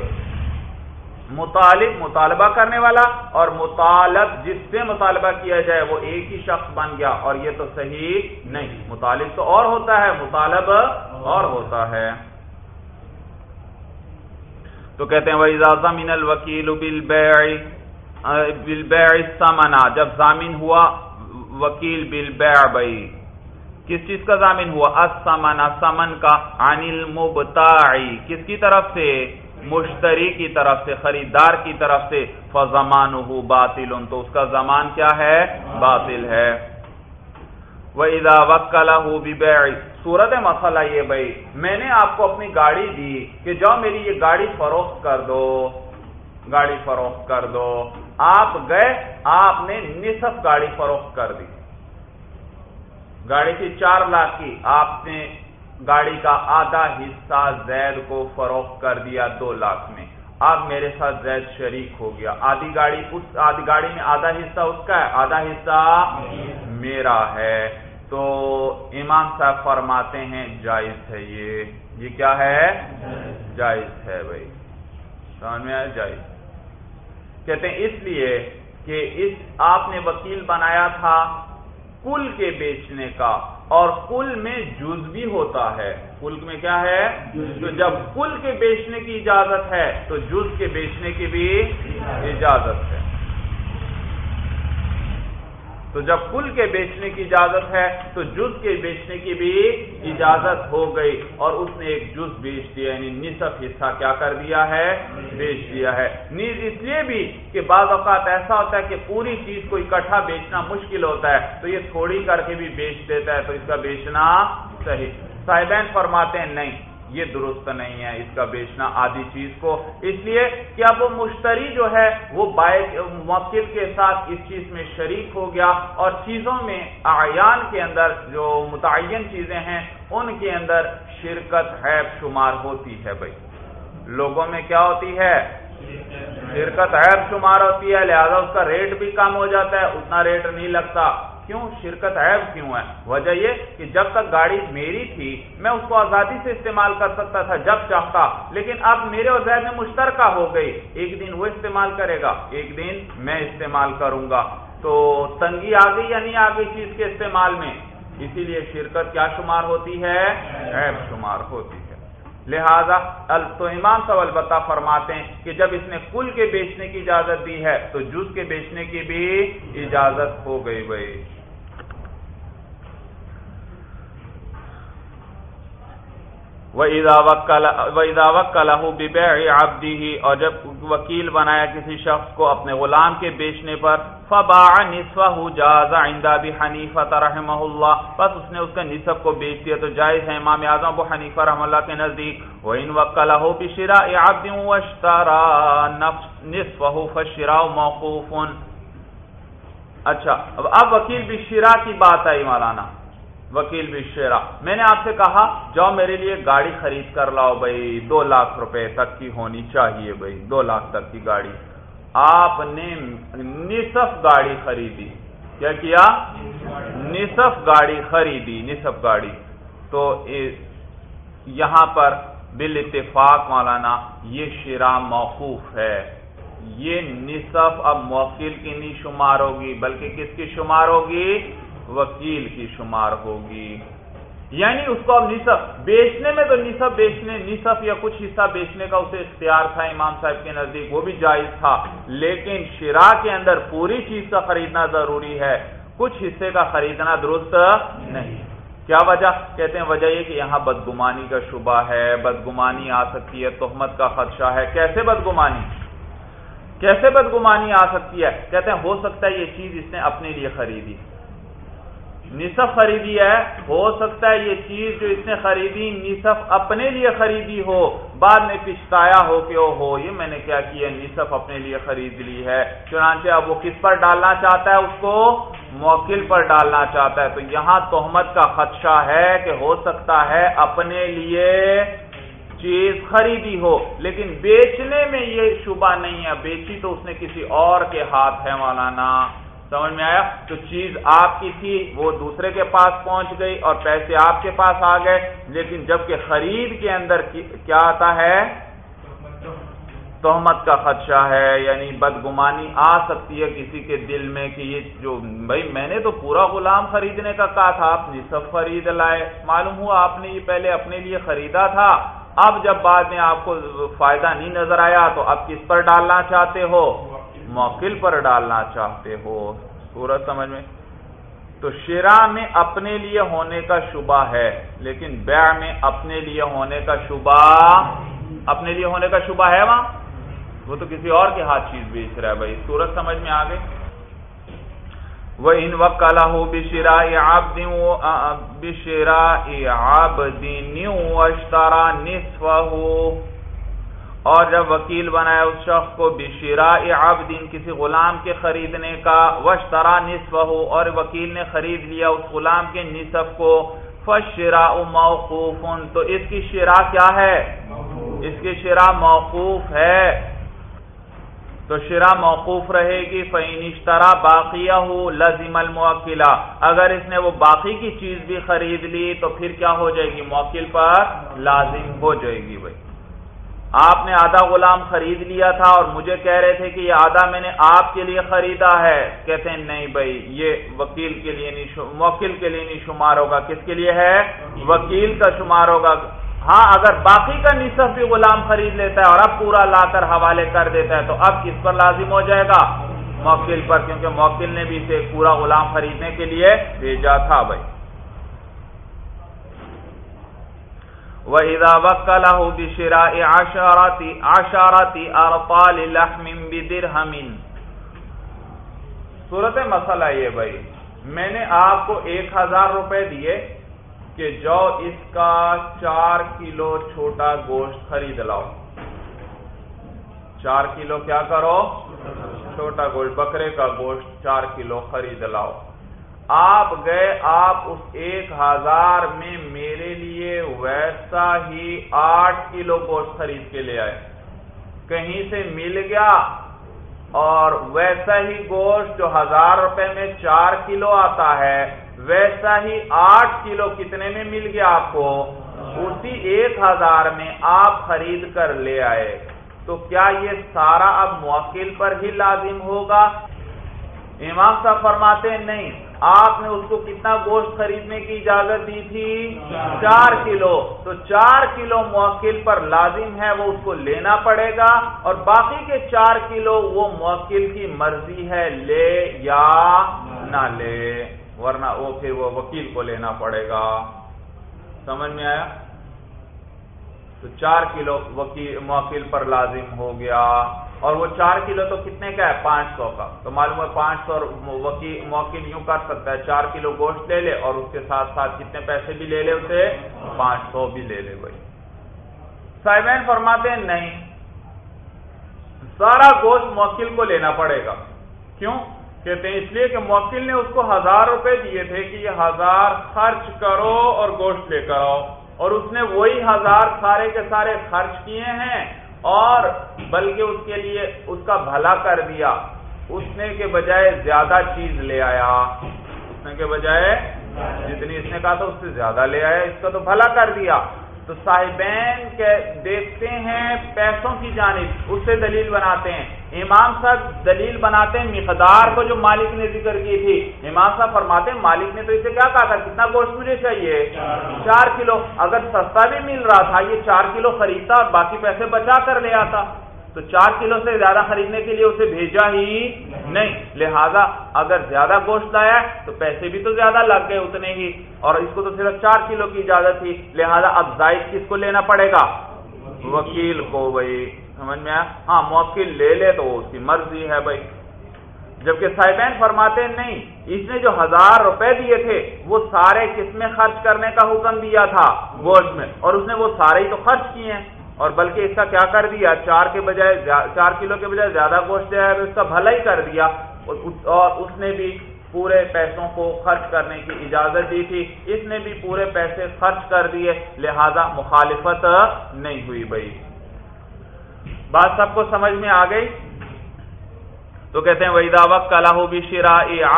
مطالب، مطالبہ کرنے والا اور مطالب جس سے مطالبہ کیا جائے وہ ایک ہی شخص بن گیا اور یہ تو صحیح نہیں۔ مطالب تو اور ہوتا ہے، مطالب اور ہوتا ہے۔ تو کہتے ہیں وہ اجازہ من الوکیل سمنا جب ضامن ہوا، وکیل بل بھائی کس چیز کا ضامن ہوا؟ اسمن سمن کا انل مبتاعی۔ کس کی طرف سے؟ مشتری کی طرف سے، خریدار کی طرف سے۔ فضمان باطل۔ تو اس کا زمان کیا ہے؟ باطل ہے۔ وہ ادا وکلا صورت مسئلہ یہ بھائی، میں نے آپ کو اپنی گاڑی دی کہ جاؤ میری یہ گاڑی فروخت کر دو۔ گاڑی فروخت کر دو۔ آپ گئے، آپ نے نصف گاڑی فروخت کر دی۔ گاڑی تھی چار لاکھ کی۔ آپ نے گاڑی کا آدھا حصہ زید کو فروخت کر دیا دو لاکھ میں۔ اب میرے ساتھ زید شریک ہو گیا۔ آدھی گاڑی اس، آدھی گاڑی میں آدھا حصہ اس کا ہے، آدھا حصہ میرا ہے۔ تو امام صاحب فرماتے ہیں، جائز ہے یہ۔ یہ کیا ہے؟ جائز ہے بھائی۔ سمجھ میں آیا؟ جائز۔ کہتے ہیں اس لیے کہ اس، آپ نے وکیل بنایا تھا کل کے بیچنے کا اور کل میں جز بھی ہوتا ہے۔ کل میں کیا ہے؟ تو جب کل کے بیچنے کی اجازت ہے تو جز کے بیچنے کی بھی اجازت ہے۔ تو جب کل کے بیچنے کی اجازت ہے، تو جز کے بیچنے کی بھی اجازت ہو گئی اور اس نے ایک جز بیچ دیا یعنی نصف حصہ کیا کر دیا ہے، بیچ دیا ہے۔ نیز اس لیے بھی کہ بعض اوقات ایسا ہوتا ہے کہ پوری چیز کو اکٹھا بیچنا مشکل ہوتا ہے، تو یہ تھوڑی کر کے بھی بیچ دیتا ہے، تو اس کا بیچنا صحیح۔ صاحبین فرماتے ہیں، نہیں۔ یہ درست نہیں ہے، اس کا بیچنا آدھی چیز کو۔ اس لیے کہ اب وہ مشتری جو ہے، وہ بائک موکل کے ساتھ اس چیز میں شریک ہو گیا اور چیزوں میں آیان کے اندر جو متعین چیزیں ہیں، ان کے اندر شرکت حیب شمار ہوتی ہے بھائی۔ لوگوں میں کیا ہوتی ہے؟ شرکت عیب شمار ہوتی ہے، لہذا اس کا ریٹ بھی کم ہو جاتا ہے، اتنا ریٹ نہیں لگتا۔ کیوں شرکت عیب کیوں ہے؟ وجہ یہ کہ جب تک گاڑی میری تھی، میں اس کو آزادی سے استعمال کر سکتا تھا جب چاہتا، لیکن اب میرے اور زید میں مشترکہ ہو گئی۔ ایک دن وہ استعمال کرے گا، ایک دن میں استعمال کروں گا۔ تو تنگی آ گئی یا نہیں آ گئی چیز کے استعمال میں؟ اسی لیے شرکت کیا شمار ہوتی ہے؟ عیب شمار ہوتی ہے۔ لہذا تو امام صاحب البتہ فرماتے ہیں کہ جب اس نے کل کے بیچنے کی اجازت دی ہے، تو جز کے بیچنے کی بھی اجازت ہو گئی بھائی۔ عَبْدِهِ اور جب وکیل بنایا کسی شخص کو اپنے غلام کے بیچنے پر، فَبَاعَ نِصْفَهُ جَازَ عِنْدَ أَبِي حَنِيفَةَ رَحِمَهُ اللَّهِ۔ بس اس نے اس کا نصف کو بیچ دیا تو جائز ہے امام اعظم ابو حنیفہ رحم اللہ کے نزدیک۔ وَإِنْ وَكَّلَهُ بِشِرَاءِ عَبْدٍ وَاشْتَرَى نِصْفَهُ فَالشِّرَاءُ مَوْقُوفٌ۔ اچھا اب وکیل بشرا کی بات آئی مولانا۔ وکیل بھی شیرا میں نے آپ سے کہا، جاؤ میرے لیے گاڑی خرید کر لاؤ بھائی، دو لاکھ روپے تک کی ہونی چاہیے بھائی، دو لاکھ تک کی گاڑی۔ آپ نے نصف گاڑی خریدی۔ کیا کیا؟ نصف گاڑی خریدی، نصف گاڑی۔ تو یہاں پر بال اتفاق مولانا، یہ شیرا موقوف ہے۔ یہ نصف اب موکل کی نہیں شمار ہوگی، بلکہ کس کی شمار ہوگی؟ وکیل کی شمار ہوگی۔ یعنی اس کو اب نصف، بیچنے میں تو نصف، بیچنے نصف یا کچھ حصہ بیچنے کا اسے اختیار تھا امام صاحب کے نزدیک، وہ بھی جائز تھا۔ لیکن شرا کے اندر پوری چیز کا خریدنا ضروری ہے۔ کچھ حصے کا خریدنا درست نہیں۔ کیا وجہ؟ کہتے ہیں وجہ یہ کہ یہاں بدگمانی کا شبہ ہے، بدگمانی آ سکتی ہے، تہمت کا خدشہ ہے۔ کیسے بدگمانی؟ کیسے بدگمانی آ سکتی ہے؟ کہتے ہیں ہو سکتا ہے یہ چیز اس نے اپنے لیے خریدی۔ نصف خریدی ہے، ہو سکتا ہے یہ چیز جو اس نے خریدی نصف اپنے لیے خریدی ہو، بعد میں پچھتایا ہو کہ او ہو، یہ میں نے کیا کیا، نصف اپنے لیے خرید لی ہے۔ چنانچہ اب وہ کس پر ڈالنا چاہتا ہے؟ اس کو موکل پر ڈالنا چاہتا ہے۔ تو یہاں تہمت کا خدشہ ہے کہ ہو سکتا ہے اپنے لیے چیز خریدی ہو، لیکن بیچنے میں یہ شبہ نہیں ہے۔ بیچی تو اس نے کسی اور کے ہاتھ ہے مولانا۔ سمجھ میں آیا؟ تو چیز آپ کی تھی، وہ دوسرے کے پاس پہنچ گئی اور پیسے آپ کے پاس آ گئے۔ لیکن جبکہ خرید کے اندر کیا آتا ہے؟ تہمت کا خدشہ ہے یعنی بدگمانی آ سکتی ہے کسی کے دل میں کہ یہ جو بھائی، میں نے تو پورا غلام خریدنے کا کہا تھا، آپ نصف خرید لائے۔ معلوم ہوا آپ نے یہ پہلے اپنے لیے خریدا تھا۔ اب جب بعد میں آپ کو فائدہ نہیں نظر آیا تو اب کس پر ڈالنا چاہتے ہو؟ موکل پر ڈالنا چاہتے ہو؟ سورج سمجھ میں؟ تو شرا میں اپنے لیے ہونے کا شبہ ہے، لیکن بیع میں اپنے لیے ہونے کا شبہ، اپنے لیے ہونے کا شبہ ہے وہاں؟ وہ تو کسی اور کے ہاتھ چیز بیچ رہا ہے بھائی، سورج سمجھ میں آ گئی وہ ان وقت ہو بشرا آپ بشرا آپ اشترا نصف ہو اور جب وکیل بنایا اس شخص کو بشرا عبدین کسی غلام کے خریدنے کا وشترا نصف ہو اور وکیل نے خرید لیا اس غلام کے نصف کو فشرا موقوف تو اس کی شرا کیا ہے؟ اس کی شرا موقوف ہے۔ تو شرا موقوف رہے گی فینشترا باقیہ ہو لازم الموکلا اگر اس نے وہ باقی کی چیز بھی خرید لی تو پھر کیا ہو جائے گی؟ موکل پر لازم ہو جائے گی بھائی۔ آپ نے آدھا غلام خرید لیا تھا اور مجھے کہہ رہے تھے کہ یہ آدھا میں نے آپ کے لیے خریدا ہے۔ کہتے ہیں، نہیں بھائی، یہ وکیل کے لیے نہیں موکل کے لیے نہیں شمار ہوگا۔ کس کے لیے ہے؟ وکیل کا شمار ہوگا۔ ہاں اگر باقی کا نصف بھی غلام خرید لیتا ہے اور اب پورا لا کر حوالے کر دیتا ہے تو اب کس پر لازم ہو جائے گا؟ موکل پر، کیونکہ موکل نے بھی اسے پورا غلام خریدنے کے لیے بھیجا تھا بھائی۔ وَإِذَا وَكَّلَهُ بِشِرَاءِ عَشَارَةِ أَرْطَالِ لَحْمٍ بِدِرْهَمٍ. صورت مسئلہ یہ بھائی. میں نے آپ کو ایک ہزار روپے دیے کہ جو اس کا چار کلو چھوٹا گوشت خرید لاؤ. چار کلو کیا کرو؟ چھوٹا گوشت، بکرے کا گوشت چار کلو خرید لاؤ. آپ گئے، آپ اس ایک ہزار میں میرے لیے ویسا ہی آٹھ کلو گوشت خرید کے لے آئے۔ کہیں سے مل گیا؟ اور ویسا ہی گوشت جو ہزار روپے میں چار کلو آتا ہے، ویسا ہی آٹھ کلو کتنے میں مل گیا آپ کو؟ اسی ایک ہزار میں آپ خرید کر لے آئے۔ تو کیا یہ سارا اب موکل پر ہی لازم ہوگا؟ امام صاحب فرماتے ہیں، نہیں۔ آپ نے اس کو کتنا گوشت خریدنے کی اجازت دی تھی؟ چار کلو۔ تو چار کلو موکل پر لازم ہے وہ اس کو لینا پڑے گا اور باقی کے چار کلو وہ موکل کی مرضی ہے، لے یا نہ لے۔ ورنہ وہ پھر وہ وکیل کو لینا پڑے گا۔ سمجھ میں آیا؟ تو چار کلو وکیل، موکل پر لازم ہو گیا۔ اور وہ چار کلو تو کتنے کا ہے؟ پانچ سو کا۔ تو معلوم ہے پانچ سو موکل یوں کر سکتا ہے۔ چار کلو گوشت لے لے اور اس کے ساتھ ساتھ کتنے پیسے بھی لے لے، اسے پانچ سو بھی لے لے بھائی۔ سائبین فرماتے ہیں، نہیں۔ سارا گوشت موکل کو لینا پڑے گا۔ کیوں؟ کہتے ہیں، اس لیے کہ موکل نے اس کو ہزار روپے دیے تھے کہ یہ ہزار خرچ کرو اور گوشت لے کر آؤ۔ اور اس نے وہی ہزار سارے کے سارے خرچ کیے ہیں۔ اور بلکہ اس کے لیے اس کا بھلا کر دیا۔ اس نے کے بجائے زیادہ چیز لے آیا۔ اس نے کے بجائے جتنی اس نے کہا تھا اس سے زیادہ لے آیا۔ اس کا تو بھلا کر دیا۔ تو صاحبین کے دیکھتے ہیں پیسوں کی جانب اس سے دلیل بناتے ہیں۔ امام صاحب دلیل بناتے ہیں مقدار کو جو مالک نے ذکر کی تھی۔ امام صاحب فرماتے ہیں مالک نے تو اسے کیا کہا تھا؟ کتنا گوشت مجھے چاہیے؟ چار کلو۔ اگر سستا بھی مل رہا تھا یہ چار کلو خریدتا اور باقی پیسے بچا کر لے آتا۔ تو چار کلو سے زیادہ خریدنے کے لیے اسے بھیجا ہی نہیں۔ لہذا اگر زیادہ گوشت لایا تو پیسے بھی تو زیادہ لگ گئے اتنے ہی۔ اور اس کو تو صرف چار کلو کی اجازت تھی۔ لہذا اب زائد کس کو لینا پڑے گا؟ وکیل کو بھائی۔ سمجھ میں آیا؟ ہاں موکل لے لے تو اس کی مرضی ہے بھائی۔ جبکہ صاحبین فرماتے نہیں، اس نے جو ہزار روپے دیے تھے، وہ سارے کس میں خرچ کرنے کا حکم دیا تھا؟ گوشت میں۔ اور اس نے وہ سارے ہی تو خرچ کیے ہیں۔ اور بلکہ اس کا کیا کر دیا؟ چار کے بجائے چار کلو کے بجائے زیادہ گوشت ہے اس کا بھلا ہی کر دیا۔ اور اس نے بھی پورے پیسوں کو خرچ کرنے کی اجازت دی تھی۔ اس نے بھی پورے پیسے خرچ کر دیے، لہذا مخالفت نہیں ہوئی بھائی۔ بات سب کو سمجھ میں آ گئی؟ تو کہتے ہیں ویدا وقت اللہ بھی شرا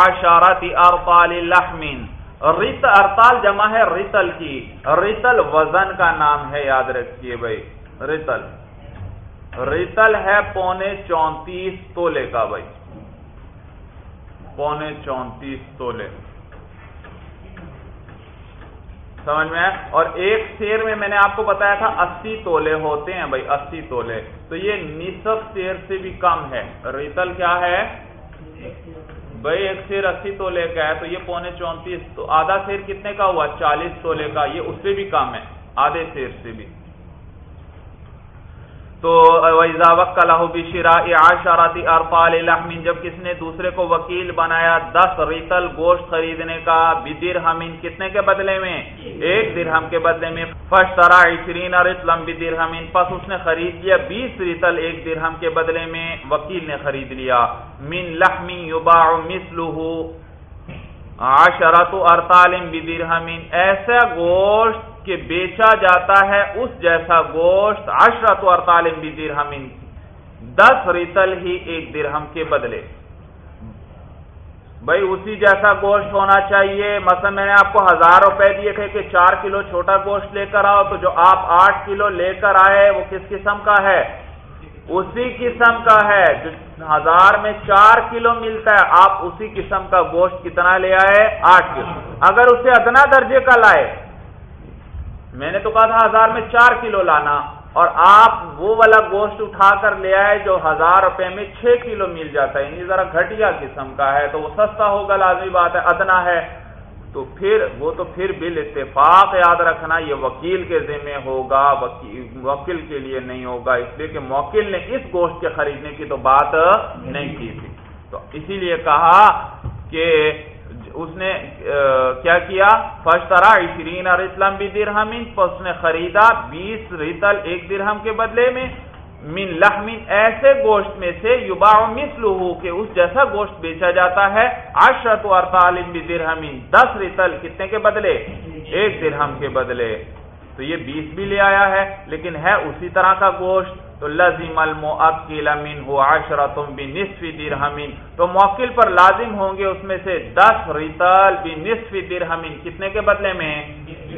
آشارتی ارپال لحمین ریت ارتال جمع ہے ریتل کی۔ ریتل وزن کا نام ہے، یاد رکھیے بھائی۔ ریتل۔ ریتل ہے پونے چونتیس تولے کا بھائی۔ پونے چونتیس تولے۔ سمجھ میں اور ایک شیر میں میں نے آپ کو بتایا تھا، اسی تولے ہوتے ہیں بھائی، اسی تولے۔ تو یہ نصف شیر سے بھی کم ہے۔ ریتل کیا ہے؟ بھائی، ایک شیر اسی تولے کا ہے، تو یہ پونے چونتیس۔ تو آدھا شیر کتنے کا ہوا؟ چالیس تولے کا، یہ اس سے بھی کم ہے، آدھے شیر سے بھی۔ تو ویزا وقت لاہو بشرا آشاراتی ارپال لحمین جب کس نے دوسرے کو وکیل بنایا، دس ریتل گوشت خریدنے کا بدر ہمین کتنے کے بدلے میں؟ ایک درہم کے بدلے میں۔ فش ترا عشرین رتلم بدر ہمین پس اس نے خرید لیا بیس ریتل ایک درہم کے بدلے میں، وکیل نے خرید لیا۔ من لحمی یباع مثلہ عشرت ارتال بدر ہمین ایسا گوشت کہ بیچا جاتا ہے اس جیسا گوشت عشرت اور تعلیم بھی درہم دس ریتل ہی ایک درہم کے بدلے۔ بھائی اسی جیسا گوشت ہونا چاہیے۔ مثلا میں نے آپ کو ہزار روپے دیے تھے کہ چار کلو چھوٹا گوشت لے کر آؤ، تو جو آپ آٹھ کلو لے کر آئے، وہ کس قسم کا ہے؟ اسی قسم کا ہے۔ جو ہزار میں چار کلو ملتا ہے، آپ اسی قسم کا گوشت کتنا لے آئے؟ آٹھ کلو۔ اگر اسے ادنا درجے کا لائے میں نے تو کہا تھا ہزار میں چار کلو لانا اور آپ وہ والا گوشت اٹھا کر لے آئے جو ہزار روپے میں چھ کلو مل جاتا ہے۔ یعنی ذرا گھٹیا قسم کا ہے تو وہ سستا ہوگا، لازمی بات ہے، ادنا ہے۔ تو پھر وہ تو پھر بل اتفاق یاد رکھنا، یہ وکیل کے ذمہ ہوگا وکیل کے لیے نہیں ہوگا۔ اس لیے کہ موکل نے اس گوشت کے خریدنے کی تو بات نہیں کی تھی۔ تو اسی لیے کہا کہ اس نے کیا کیا؟ فشترا عشرین اور اسلام بھی درہم اس نے خریدا بیس ریتل ایک درہم کے بدلے میں۔ من لحمن ایسے گوشت میں سے یوبا مثلہ کہ اس جیسا گوشت بیچا جاتا ہے۔ عشرت اور تعلیم بھی درہمین دس ریتل کتنے کے بدلے؟ ایک درہم کے بدلے۔ تو یہ بیس بھی لے آیا ہے، لیکن ہے اسی طرح کا گوشت۔ تو لازم المعقل منه عشرۃ بنصف درهم تو موکل پر لازم ہوں گے اس میں سے 10 ریتال بنصف درهم کتنے کے بدلے میں؟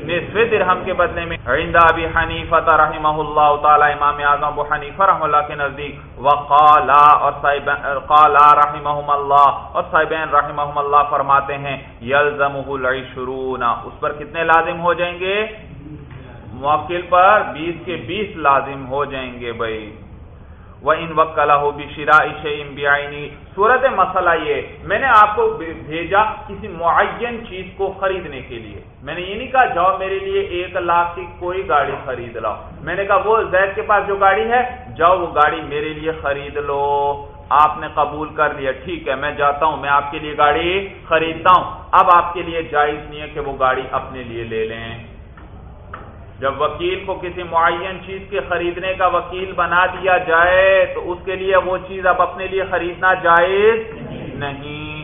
نصف درہم کے بدلے میں۔ عند ابي حنیفہ رحمہ اللہ تعالی، امام اعظم ابو حنیفہ رحمہ اللہ کے نزدیک۔ وقال اور صاحب قال رحمهم اللہ۔ اور صاحبین رحمهم اللہ فرماتے ہیں یلزمه العشرون۔ اس پر کتنے لازم ہو جائیں گے؟ موکل پر بیس کے بیس لازم ہو جائیں گے بھائی۔ وہ ان وقت ہو بھی شرا بیائی صورت مسئلہ یہ، میں نے آپ کو بھیجا کسی معین چیز کو خریدنے کے لیے۔ میں نے یہ نہیں کہا جاؤ میرے لیے ایک لاکھ کی کوئی گاڑی خرید لاؤ۔ میں نے کہا وہ زید کے پاس جو گاڑی ہے، جاؤ وہ گاڑی میرے لیے خرید لو۔ آپ نے قبول کر لیا، ٹھیک ہے، میں جاتا ہوں، میں آپ کے لیے گاڑی خریدتا ہوں۔ اب آپ کے لیے جائز نہیں ہے کہ وہ گاڑی اپنے لیے لے لیں۔ جب وکیل کو کسی معین چیز کے خریدنے کا وکیل بنا دیا جائے تو اس کے لیے وہ چیز اب اپنے لیے خریدنا جائز نہیں۔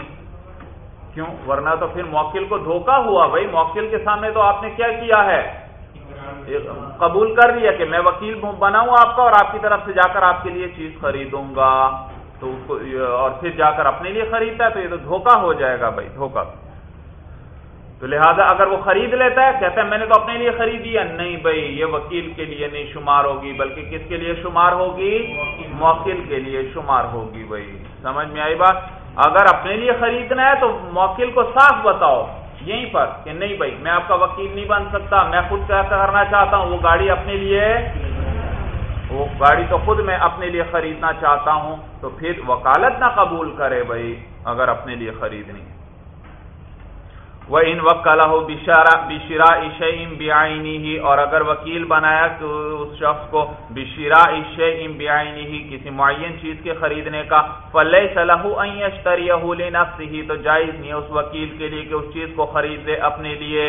کیوں؟ ورنہ تو پھر موکل کو دھوکا ہوا بھائی۔ موکل کے سامنے تو آپ نے کیا کیا ہے؟ قبول کر لیا کہ میں وکیل بناؤں آپ کا اور آپ کی طرف سے جا کر آپ کے لیے چیز خریدوں گا۔ تو اس کو اور پھر جا کر اپنے لیے خریدتا ہے تو یہ تو دھوکا ہو جائے گا بھائی دھوکا تو لہذا اگر وہ خرید لیتا ہے، کہتا ہے، میں نے تو اپنے لیے خریدی ہے۔ نہیں بھائی، یہ وکیل کے لیے نہیں شمار ہوگی، بلکہ کس کے لیے شمار ہوگی؟ موکل کے لیے شمار ہوگی بھائی۔ سمجھ میں آئی بات؟ اگر اپنے لیے خریدنا ہے تو موکل کو صاف بتاؤ یہیں پر کہ نہیں بھائی، میں آپ کا وکیل نہیں بن سکتا، میں خود کیا کرنا چاہتا ہوں؟ وہ گاڑی اپنے لیے؟ وہ گاڑی تو خود میں اپنے لیے خریدنا چاہتا ہوں۔ تو پھر وکالت نہ قبول کرے بھائی، اگر اپنے لیے خریدنی۔ وہ ان وقت ہو بشرا عشیم ہی اور اگر وکیل بنایا تو اس شخص کو بشرا عشیم بیائی ہی کسی معین چیز کے خریدنے کا فلح صلاح اشتری نفس ہی تو جائز نہیں اس وکیل کے لیے کہ اس چیز کو خرید لے اپنے لیے۔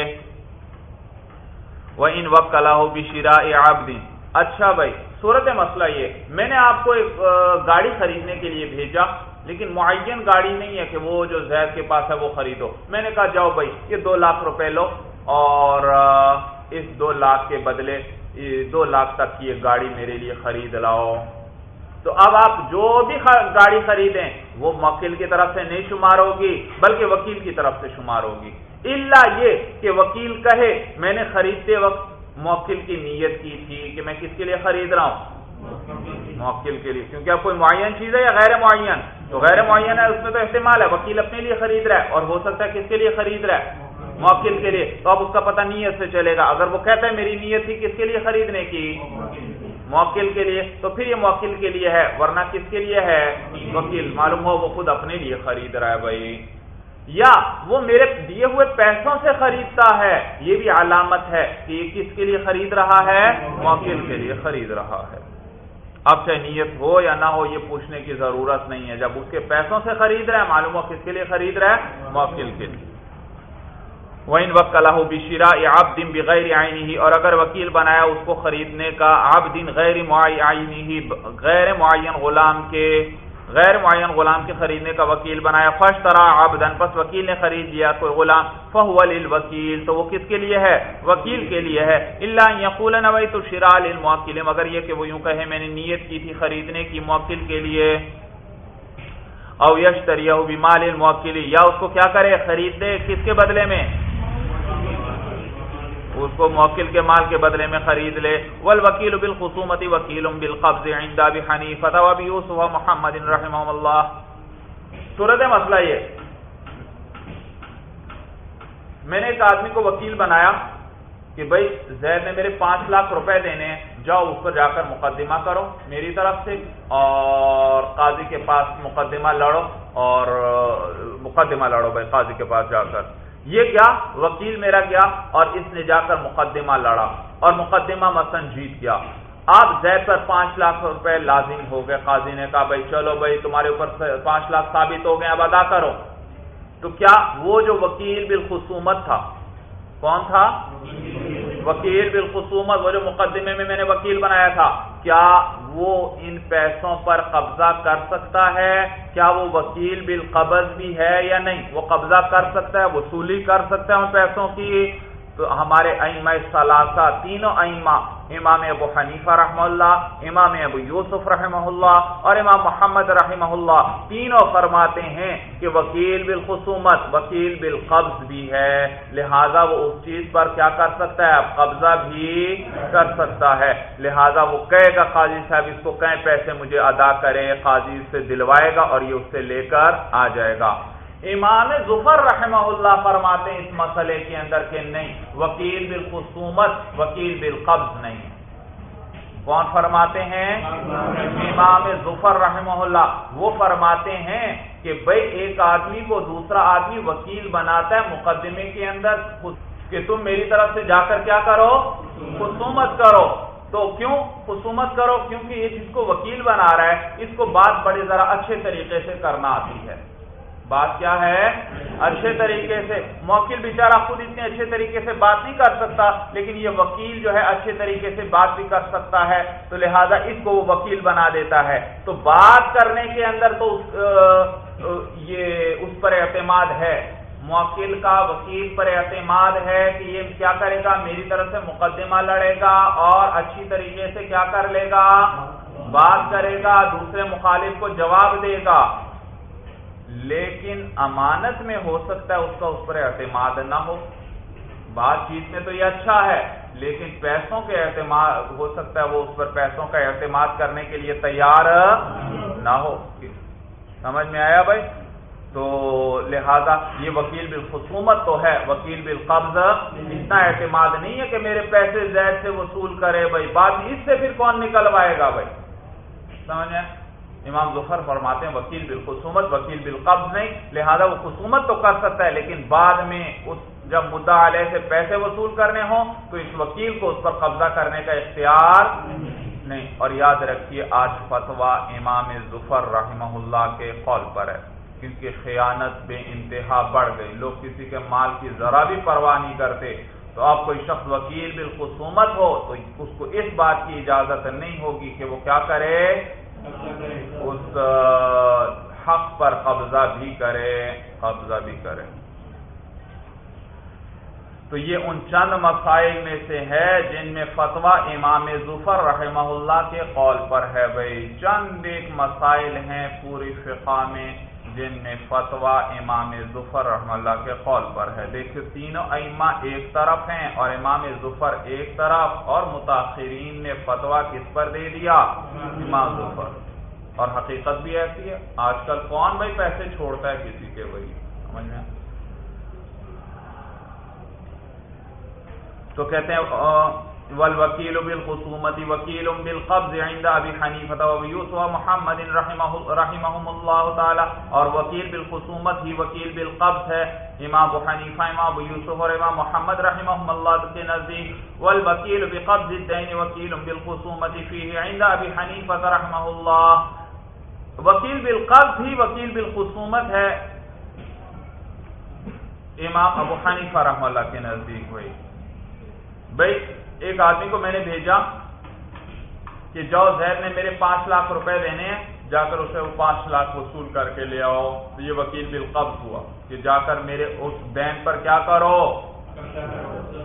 وہ ان وقت ہو بشرا آبدین اچھا بھائی، صورت مسئلہ یہ میں نے آپ کو ایک گاڑی خریدنے کے لیے بھیجا۔ لیکن معین گاڑی نہیں ہے کہ وہ جو زید کے پاس ہے وہ خریدو۔ میں نے کہا، جاؤ بھائی، یہ دو لاکھ روپے لو اور اس دو لاکھ کے بدلے دو لاکھ تک کی ایک گاڑی میرے لیے خرید لاؤ۔ تو اب آپ جو بھی گاڑی خریدیں، وہ وکیل کی طرف سے نہیں شمار ہوگی، بلکہ وکیل کی طرف سے شمار ہوگی۔ اللہ یہ کہ وکیل کہے، میں نے خریدتے وقت موکل کی نیت کی تھی کہ میں کس کے لیے خرید رہا ہوں؟ موکل کے لیے۔ کیونکہ اب کوئی معین چیز ہے یا غیر معین؟ تو غیر معین ہے، اس میں تو استعمال ہے، وکیل اپنے لیے خرید رہا ہے اور ہو سکتا ہے کس کے لیے خرید رہا ہے؟ موکل کے لیے۔ تو اب اس کا پتہ نیت سے چلے گا۔ اگر وہ کہتا ہے میری نیت تھی کس کے لیے خریدنے کی؟ موکل کے لیے۔ تو پھر یہ موکل کے لیے ہے، ورنہ کس کے لیے ہے؟ وکیل۔ معلوم ہو وہ خود اپنے لیے خرید رہا ہے بھائی۔ یا وہ میرے دیے ہوئے پیسوں سے خریدتا ہے۔ یہ بھی علامت ہے کہ یہ کس کے لیے خرید رہا ہے؟ موکل کے لیے خرید رہا ہے۔ اب چاہے نیت ہو یا نہ ہو، یہ پوچھنے کی ضرورت نہیں ہے۔ جب اس کے پیسوں سے خرید رہا ہے معلوم ہو کس کے لیے خرید رہا ہے موکل کے لیے۔ وہ ان وقت اللہ بشیرا یا آپ دن بغیر آئینی ہی اور اگر وکیل بنایا اس کو خریدنے کا آپ دن غیر معینی ہی غیر معین غلام کے غیر معین غلام کے خریدنے کا وکیل بنایا۔ فش طرح پس وکیل نے خرید لیا کوئی غلام۔ فہول وکیل تو وہ کس کے لیے ہے؟ وکیل کے لیے ہے۔ اللہ یقول نوئی تو شرال الموکل مگر یہ کہ وہ یوں کہے، میں نے نیت کی تھی خریدنے کی موکل کے لیے۔ او یش تریا بیمال الموکلی یا اس کو کیا کرے؟ خرید دے کس کے بدلے میں؟ اس کو موکل کے مال کے بدلے میں خرید لے. ول وکیل بالخصومتی وکیل بالقبض عند ابي حنيفه وابي يوسف محمد رحمهم الله صورت مسئلہ یہ. میں نے ایک آدمی کو وکیل بنایا کہ بھائی زید نے میرے پانچ لاکھ روپے دینے ہیں. جاؤ اس پر جا کر مقدمہ کرو میری طرف سے اور قاضی کے پاس مقدمہ لڑو اور مقدمہ لڑو بھائی، قاضی کے پاس جا کر. یہ کیا؟ وکیل میرا کیا؟ اور اس نے جا کر مقدمہ لڑا اور مقدمہ مثلا جیت گیا۔ آپ زید پر پانچ لاکھ روپے لازم ہو گئے۔ قاضی نے کہا، بھائی، چلو بھائی، تمہارے اوپر پانچ لاکھ ثابت ہو گئے، اب ادا کرو۔ تو کیا وہ جو وکیل بالخصومت تھا، کون تھا؟ وکیل بالخصومت۔ وہ جو مقدمے میں میں نے وکیل بنایا تھا، کیا وہ ان پیسوں پر قبضہ کر سکتا ہے، کیا وہ وکیل بالقبض بھی ہے یا نہیں؟ وہ قبضہ کر سکتا ہے، وصولی کر سکتا ہے ان پیسوں کی۔ تو ہمارے ائمہ ثلاثہ، تینوں ائمہ، امام ابو حنیفہ رحمہ اللہ امام ابو یوسف رحمہ اللہ اور امام محمد رحمہ اللہ تینوں فرماتے ہیں کہ وکیل بالخصومت، وکیل بالقبض بھی ہے۔ لہذا وہ اس چیز پر کیا کر سکتا ہے؟ قبضہ بھی کر سکتا ہے۔ لہذا وہ کہے گا، قاضی صاحب، اس کو کہیں پیسے مجھے ادا کرے قاضی سے دلوائے گا اور یہ اس سے لے کر آ جائے گا۔ امام ظفر رحمہ اللہ فرماتے ہیں اس مسئلے کے اندر کہ نہیں، وکیل بالخصومت، وکیل بالقبض نہیں۔ کون فرماتے ہیں؟ امام ظفر رحمہ اللہ۔ وہ فرماتے ہیں کہ بھائی ایک آدمی کو دوسرا آدمی وکیل بناتا ہے مقدمے کے اندر، کہ تم میری طرف سے جا کر کیا کرو؟ خصومت کرو۔ تو کیوں خصومت کرو؟ کیونکہ یہ جس کو وکیل بنا رہا ہے، اس کو بات بڑے ذرا اچھے طریقے سے کرنا آتی ہے۔ بات کیا ہے؟ اچھے طریقے سے۔ موکل بیچارہ خود اتنے اچھے طریقے سے بات نہیں کر سکتا، لیکن یہ وکیل جو ہے اچھے طریقے سے بات بھی کر سکتا ہے، تو لہذا اس کو وہ وکیل بنا دیتا ہے۔ تو بات کرنے کے اندر تو یہ اس پر اعتماد ہے۔ موکل کا وکیل پر اعتماد ہے کہ یہ کیا کرے گا؟ میری طرف سے مقدمہ لڑے گا اور اچھی طریقے سے کیا کر لے گا؟ بات کرے گا، دوسرے مخالف کو جواب دے گا۔ لیکن امانت میں ہو سکتا ہے اس کا اس پر اعتماد نہ ہو۔ بات چیت میں تو یہ اچھا ہے، لیکن پیسوں کے اعتماد، ہو سکتا ہے وہ اس پر پیسوں کا اعتماد کرنے کے لیے تیار نہ ہو۔ سمجھ میں آیا بھائی؟ تو لہذا یہ وکیل بالخصومت تو ہے، وکیل بالقبض اتنا اعتماد نہیں ہے کہ میرے پیسے زید سے وصول کرے بھائی۔ بات اس سے پھر کون نکلوائے گا بھائی؟ سمجھ امام ظفر فرماتے ہیں، وکیل بالخصومت، وکیل بالقبض نہیں، لہذا وہ خصومت تو کر سکتا ہے، لیکن بعد میں اس جب مدعا علیہ سے پیسے وصول کرنے ہوں تو اس وکیل کو اس پر قبضہ کرنے کا اختیار نہیں۔ اور یاد رکھیے، آج فتوا امام ظفر رحمہ اللہ کے قول پر ہے، کیونکہ خیانت بے انتہا بڑھ گئی۔ لوگ کسی کے مال کی ذرا بھی پرواہ نہیں کرتے۔ تو آپ کوئی شخص وکیل بالخصومت ہو تو اس کو اس بات کی اجازت نہیں ہوگی کہ وہ کیا کرے؟ اس حق پر قبضہ بھی کرے، قبضہ بھی کرے۔ تو یہ ان چند مسائل میں سے ہے جن میں فتویٰ امام ظفر رحمہ اللہ کے قول پر ہے۔ بھائی چند ایک مسائل ہیں پوری فقہ میں۔ جن میں فتویٰ امام ظفر رحم اللہ کے قول پر ہے۔ دیکھو تینوں ائمہ ایک طرف ہیں اور امام ظفر ایک طرف اور متاثرین نے فتویٰ کس پر دے دیا؟ امام ظفر۔ اور حقیقت بھی ایسی ہے، آج کل کون بھائی پیسے چھوڑتا ہے کسی کے وہی سمجھ میں؟ تو کہتے ہیں والوکیل بالخصومت وکیل بالقبض عند ابی حنیفہ و یوسف محمد رحمهم اللہ تعالی اور وکیل بالخصومت ہی وکیل بالقبض ہے. امام ابو حنیفہ، امام ابو یوسف اور امام محمد رحمهم اللہ کے نزدیک. والوکیل بقبض الدین وکیل بالخصومت فیہ عند ابی حنیفہ رحمہ اللہ وکیل بالقبض ہی وکیل بالخصومت ہے. امام ابو حنیفہ رحمہ اللہ کے نزدیک ہوئی. بھائی ایک آدمی کو میں نے بھیجا کہ جاؤ زید نے میرے پانچ لاکھ روپے دینے ہیں، جا کر اسے وہ پانچ لاکھ وصول کر کے لے آؤ۔ تو یہ وکیل بل قبض ہوا کہ جا کر میرے اس بینک پر کیا کرو؟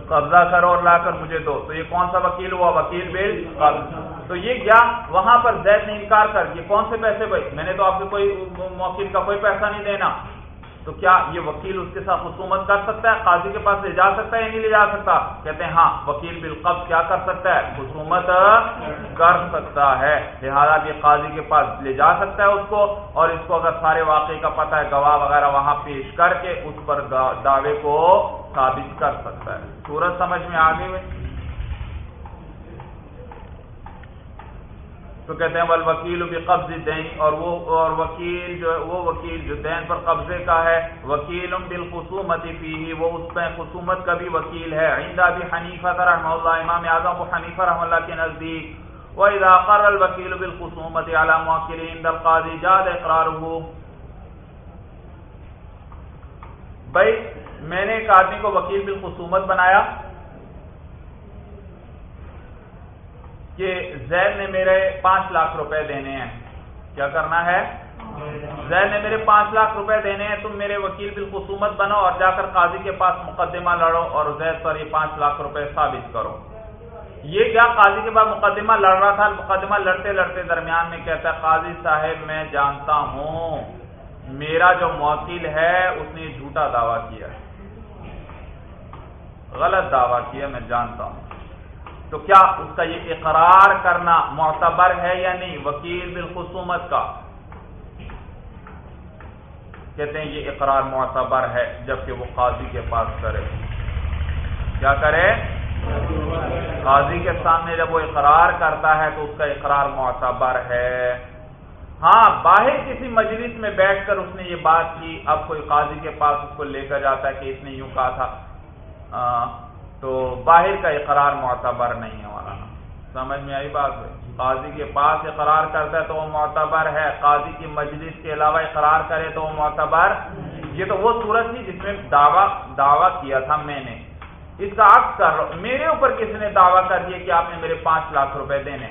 قبضہ کرو اور لا کر مجھے دو۔ تو یہ کون سا وکیل ہوا؟ وکیل بل قبض تو یہ کیا؟ وہاں پر زید نے انکار کر یہ کون سے پیسے بھائی؟ میں نے تو آپ کے کوئی موکل کا کوئی پیسہ نہیں دینا۔ تو کیا یہ وکیل اس کے ساتھ خصومت کر سکتا ہے؟ قاضی کے پاس لے جا سکتا ہے یا نہیں لے جا سکتا؟ کہتے ہیں ہاں وکیل بالقبض کیا کر سکتا ہے؟ خصومت کر سکتا ہے۔ لہٰذا یہ قاضی کے پاس لے جا سکتا ہے اس کو اور اس کو اگر سارے واقعے کا پتہ ہے، گواہ وغیرہ وہاں پیش کر کے اس پر دعوے کو ثابت کر سکتا ہے۔ سورج سمجھ میں آگے ہوئے تو کہتے ہیں وکیل بھی قبض دین، اور وہ اور وکیل جو وہ وکیل جو دین پر قبضے کا ہے، وکیل بالخصومت فی وہ اس پہ خصومت کا بھی وکیل ہے۔ عندہ بھی حنیفہ رحمہ اللہ، امام اعظم کو حنیفہ رحمہ اللہ کے نزدیک۔ وہ اذا قر الوکیل بالخصومت علی موکل عند القاضی جاد اقرارہ بھائی، میں نے ایک آدمی کو وکیل بالخصومت بنایا۔ کہ زید نے میرے پانچ لاکھ روپے دینے ہیں۔ کیا کرنا ہے؟ زید نے میرے پانچ لاکھ روپے دینے ہیں، تم میرے وکیل بالخصومت بنو اور جا کر قاضی کے پاس مقدمہ لڑو اور زید پر یہ پانچ لاکھ روپے ثابت کرو۔ یہ کیا قاضی کے پاس مقدمہ لڑ رہا تھا؟ مقدمہ لڑتے لڑتے درمیان میں کہتا ہے، قاضی صاحب، میں جانتا ہوں، میرا جو موکل ہے، اس نے جھوٹا دعویٰ کیا۔ غلط دعویٰ کیا، میں جانتا ہوں۔ تو کیا اس کا یہ اقرار کرنا معتبر ہے یا نہیں؟ وکیل بالخصومت کا۔ کہتے ہیں یہ اقرار معتبر ہے جبکہ وہ قاضی کے پاس کرے۔ کیا کرے؟ قاضی کے سامنے جب وہ اقرار کرتا ہے تو اس کا اقرار معتبر ہے۔ ہاں باہر کسی مجلس میں بیٹھ کر اس نے یہ بات کی۔ اب کوئی قاضی کے پاس اس کو لے کر جاتا ہے کہ اس نے یوں کہا تھا۔ تو باہر کا اقرار معتبر نہیں ہے مولانا۔ سمجھ میں آئی بات؟ ہے قاضی کے پاس اقرار کرتا ہے تو وہ معتبر ہے۔ قاضی کی مجلس کے علاوہ اقرار کرے تو وہ معتبر یہ تو وہ صورت تھی جس میں دعویٰ دعویٰ کیا تھا میں نے۔ اس کا عکس کر رہا میرے اوپر کس نے دعویٰ کر دیا کہ آپ نے میرے پانچ لاکھ روپے دینے؟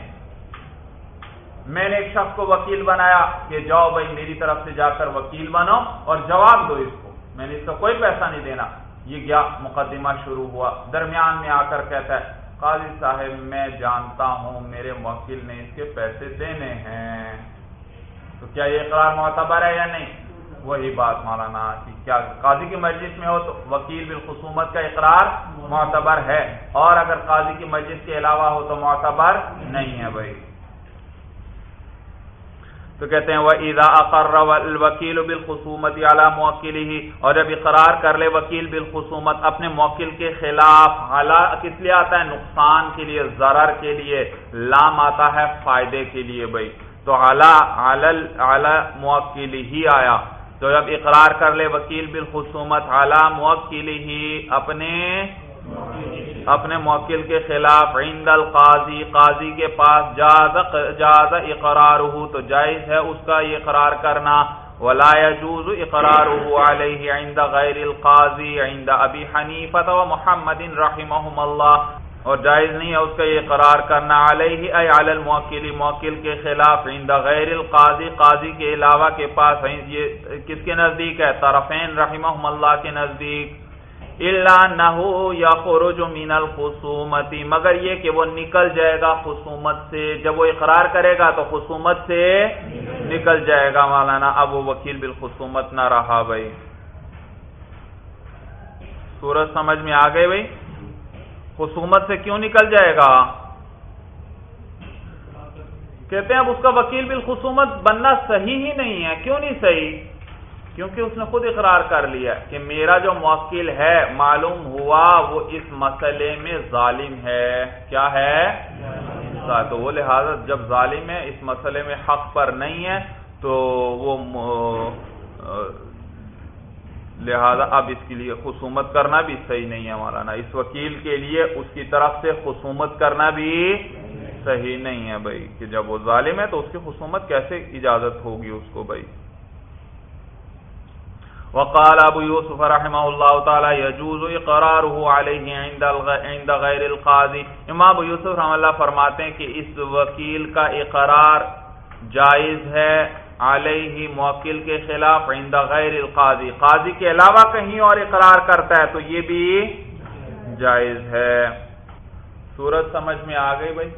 میں نے ایک شخص کو وکیل بنایا کہ جاؤ بھائی میری طرف سے جا کر وکیل بنو اور جواب دو اس کو۔ میں نے اس کا کوئی پیسہ نہیں دینا۔ یہ گیا مقدمہ شروع ہوا؟ درمیان میں آ کر کہتا ہے، قاضی صاحب، میں جانتا ہوں میرے موکل نے اس کے پیسے دینے ہیں۔ تو کیا یہ اقرار معتبر ہے یا نہیں؟ وہی بات مولانا کہ کیا قاضی کی مجلس میں ہو تو وکیل بالخصومت کا اقرار معتبر ہے، اور اگر قاضی کی مجلس کے علاوہ ہو تو معتبر نہیں ہے بھائی۔ تو کہتے ہیں وہ ادا اقر وکیل بالخصومت اعلیٰ موکل ہی اور جب اقرار کر لے وکیل بالخصومت اپنے موکل کے خلاف کس لیے آتا ہے؟ نقصان کے لیے، ضرر کے لیے، لام آتا ہے فائدے کے لیے بھائی۔ تو اعلیٰ اعلی موکل ہی آیا۔ تو جب اقرار کر لے وکیل بالخصومت اعلیٰ موکل ہی اپنے اپنے موکل کے خلاف عند القاضی، قاضی کے پاس جاز اقرار ہو تو جائز ہے اس کا یہ اقرار کرنا۔ ولا يجوز اقراره عليه عند غیر القاضی، عند ابی حنیفہ و محمد رحمهم اللہ۔ اور جائز نہیں ہے اس کا یہ اقرار کرنا علیہ ای علی الموکل، موکل کے خلاف عند غیر القاضی، قاضی کے علاوہ کے پاس یہ کس کے نزدیک ہے؟ طرفین رحمهم اللہ کے نزدیک۔ اللہ نہ یا خروج مین الخصومتی، مگر یہ کہ وہ نکل جائے گا خصومت سے۔ جب وہ اقرار کرے گا تو خصومت سے نکل جائے گا۔ مولانا اب وہ وکیل بالخصومت نہ رہا بھائی۔ سورج سمجھ میں آ گئے بھائی؟ خصومت سے کیوں نکل جائے گا؟ کہتے ہیں اب اس کا وکیل بالخصومت بننا صحیح ہی نہیں ہے۔ کیوں نہیں صحیح؟ کیونکہ اس نے خود اقرار کر لیا کہ میرا جو موکل ہے، معلوم ہوا وہ اس مسئلے میں ظالم ہے۔ کیا ہے؟ تو وہ لہذا جب ظالم ہے، اس مسئلے میں حق پر نہیں ہے، تو وہ لہذا اب اس کے لیے خصومت کرنا بھی صحیح نہیں ہے مولانا۔ اس وکیل کے لیے اس کی طرف سے خصومت کرنا بھی صحیح نہیں ہے بھائی، کہ جب وہ ظالم ہے تو اس کی خصومت کیسے اجازت ہوگی اس کو بھائی؟ وقال ابو يوسف رحمه الله تعالى يجوز اقراره عليه عند عند غير القاضي. امام ابو یوسف رحمہ اللہ فرماتے ہیں کہ اس وکیل کا اقرار جائز ہے علیہ موکل کے خلاف عند غیر القاضی. قاضی کے علاوہ کہیں اور اقرار کرتا ہے تو یہ بھی جائز ہے. صورت سمجھ میں آ گئی بھائی؟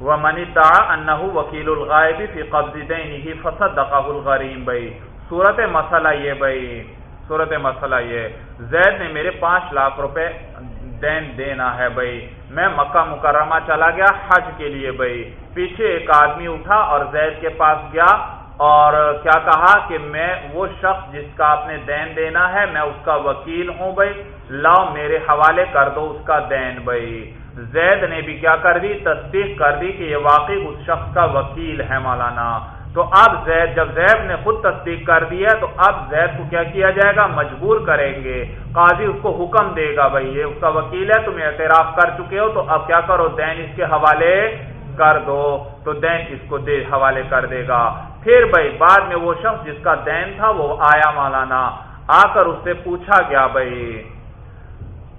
وہ منی دا انہ وکیل الغائب فی قبض دینہ فصدقہ الغریم بھائی. صورت مسئلہ یہ بھائی صورت مسئلہ یہ، زید نے میرے پانچ لاکھ روپے دین دینا ہے بھائی۔ میں مکہ مکرمہ چلا گیا حج کے لیے بھائی۔ پیچھے ایک آدمی اٹھا اور زید کے پاس گیا اور کیا کہا کہ میں وہ شخص جس کا آپ نے دین دینا ہے، میں اس کا وکیل ہوں بھائی۔ لاؤ میرے حوالے کر دو اس کا دین بھائی۔ زید نے بھی کیا کر دی؟ تصدیق کر دی کہ یہ واقعی اس شخص کا وکیل ہے مولانا۔ تو اب زید جب زید نے خود تصدیق کر دیا تو اب زید کو کیا کیا جائے گا؟ مجبور کریں گے۔ قاضی اس کو حکم دے گا، بھائی، یہ اس کا وکیل ہے تم اعتراف کر چکے ہو، تو اب کیا کرو؟ دین اس کے حوالے کر دو۔ تو دین اس کو دے حوالے کر دے گا۔ پھر بھائی، بعد میں وہ شخص جس کا دین تھا، وہ آیا مولانا۔ آ کر اس سے پوچھا گیا، بھائی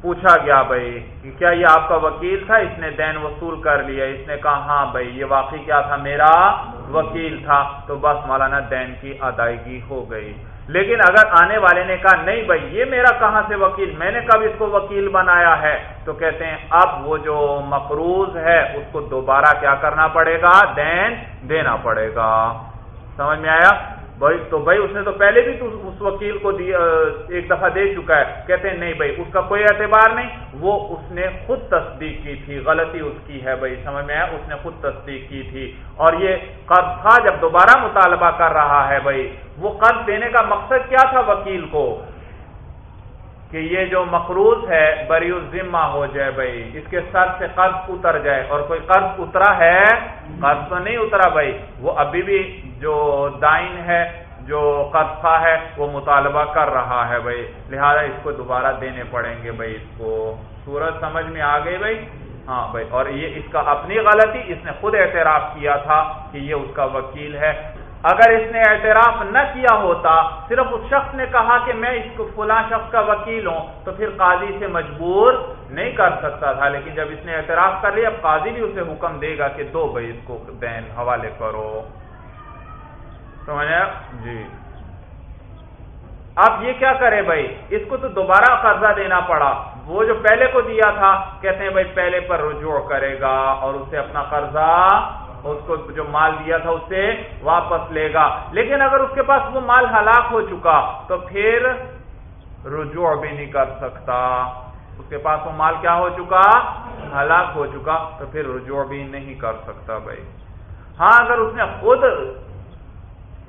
پوچھا گیا بھائی کہ کیا یہ آپ کا وکیل تھا؟ اس نے دین وصول کر لیا۔ اس نے کہا ہاں بھائی، یہ واقعی کیا تھا؟ میرا وکیل تھا۔ تو بس مولانا دین کی ادائیگی ہو گئی۔ لیکن اگر آنے والے نے کہا، نہیں بھائی، یہ میرا کہاں سے وکیل؟ میں نے کب اس کو وکیل بنایا ہے؟ تو کہتے ہیں، اب وہ جو مقروض ہے، اس کو دوبارہ کیا کرنا پڑے گا؟ دین دینا پڑے گا۔ سمجھ میں آیا؟ بھائی، تو بھائی، اس نے تو پہلے بھی تو اس وکیل کو ایک دفعہ دے چکا ہے۔ کہتے ہیں، نہیں بھائی، اس کا کوئی اعتبار نہیں۔ وہ اس نے خود تصدیق کی تھی، غلطی اس کی ہے بھائی، سمجھ میں آیا؟ اس نے خود تصدیق کی تھی۔ اور یہ قرض تھا جب دوبارہ مطالبہ کر رہا ہے بھائی۔ وہ قرض دینے کا مقصد کیا تھا وکیل کو؟ کہ یہ جو مقروض ہے، بری الذمہ ہو جائے بھائی۔ اس کے سر سے قرض اتر جائے۔ اور کوئی قرض اترا ہے؟ قرض تو نہیں اترا بھائی۔ وہ ابھی بھی جو دائن ہے، جو قرضہ ہے، وہ مطالبہ کر رہا ہے بھائی۔ لہذا اس کو دوبارہ دینے پڑیں گے بھائی۔ اس کو سورج سمجھ میں آ گئی بھائی۔ ہاں بھائی۔ اور یہ اس کا اپنی غلطی، اس نے خود اعتراف کیا تھا کہ یہ اس کا وکیل ہے۔ اگر اس نے اعتراف نہ کیا ہوتا، صرف اس شخص نے کہا کہ میں اس کو فلاں شخص کا وکیل ہوں، تو پھر قاضی سے مجبور نہیں کر سکتا تھا۔ لیکن جب اس نے اعتراف کر لیا، اب قاضی بھی اسے حکم دے گا کہ دو بھائی اس کو دین حوالے کرو۔ سمجھا جی۔ اب یہ کیا کرے بھائی؟ اس کو تو دوبارہ قرضہ دینا پڑا۔ وہ جو پہلے کو دیا تھا کہتے ہیں بھائی پہلے پر رجوع کرے گا اور اسے اپنا قرضہ اس کو جو مال دیا تھا اس سے واپس لے گا۔ لیکن اگر اس کے پاس وہ مال ہلاک ہو چکا تو پھر رجوع بھی نہیں کر سکتا۔ اس کے پاس وہ مال کیا ہو چکا؟ ہلاک ہو چکا تو پھر رجوع بھی نہیں کر سکتا بھائی۔ ہاں اگر اس نے خود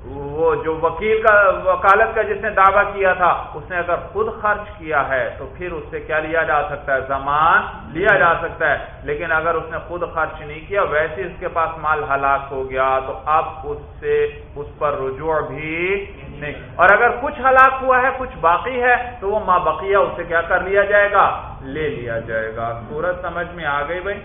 وہ جو وکیل کا وکالت کا جس نے دعویٰ کیا تھا، اس نے اگر خود خرچ کیا ہے، تو پھر اس سے کیا لیا جا سکتا ہے؟ زمان لیا جا سکتا ہے۔ لیکن اگر اس نے خود خرچ نہیں کیا، ویسے اس کے پاس مال ہلاک ہو گیا، تو اب اس سے اس پر رجوع بھی نہیں۔ اور اگر کچھ ہلاک ہوا ہے، کچھ باقی ہے، تو وہ ماں بقیہ اس سے کیا کر لیا جائے گا؟ لے لیا جائے گا۔ سورج سمجھ میں آ گئی بھائی؟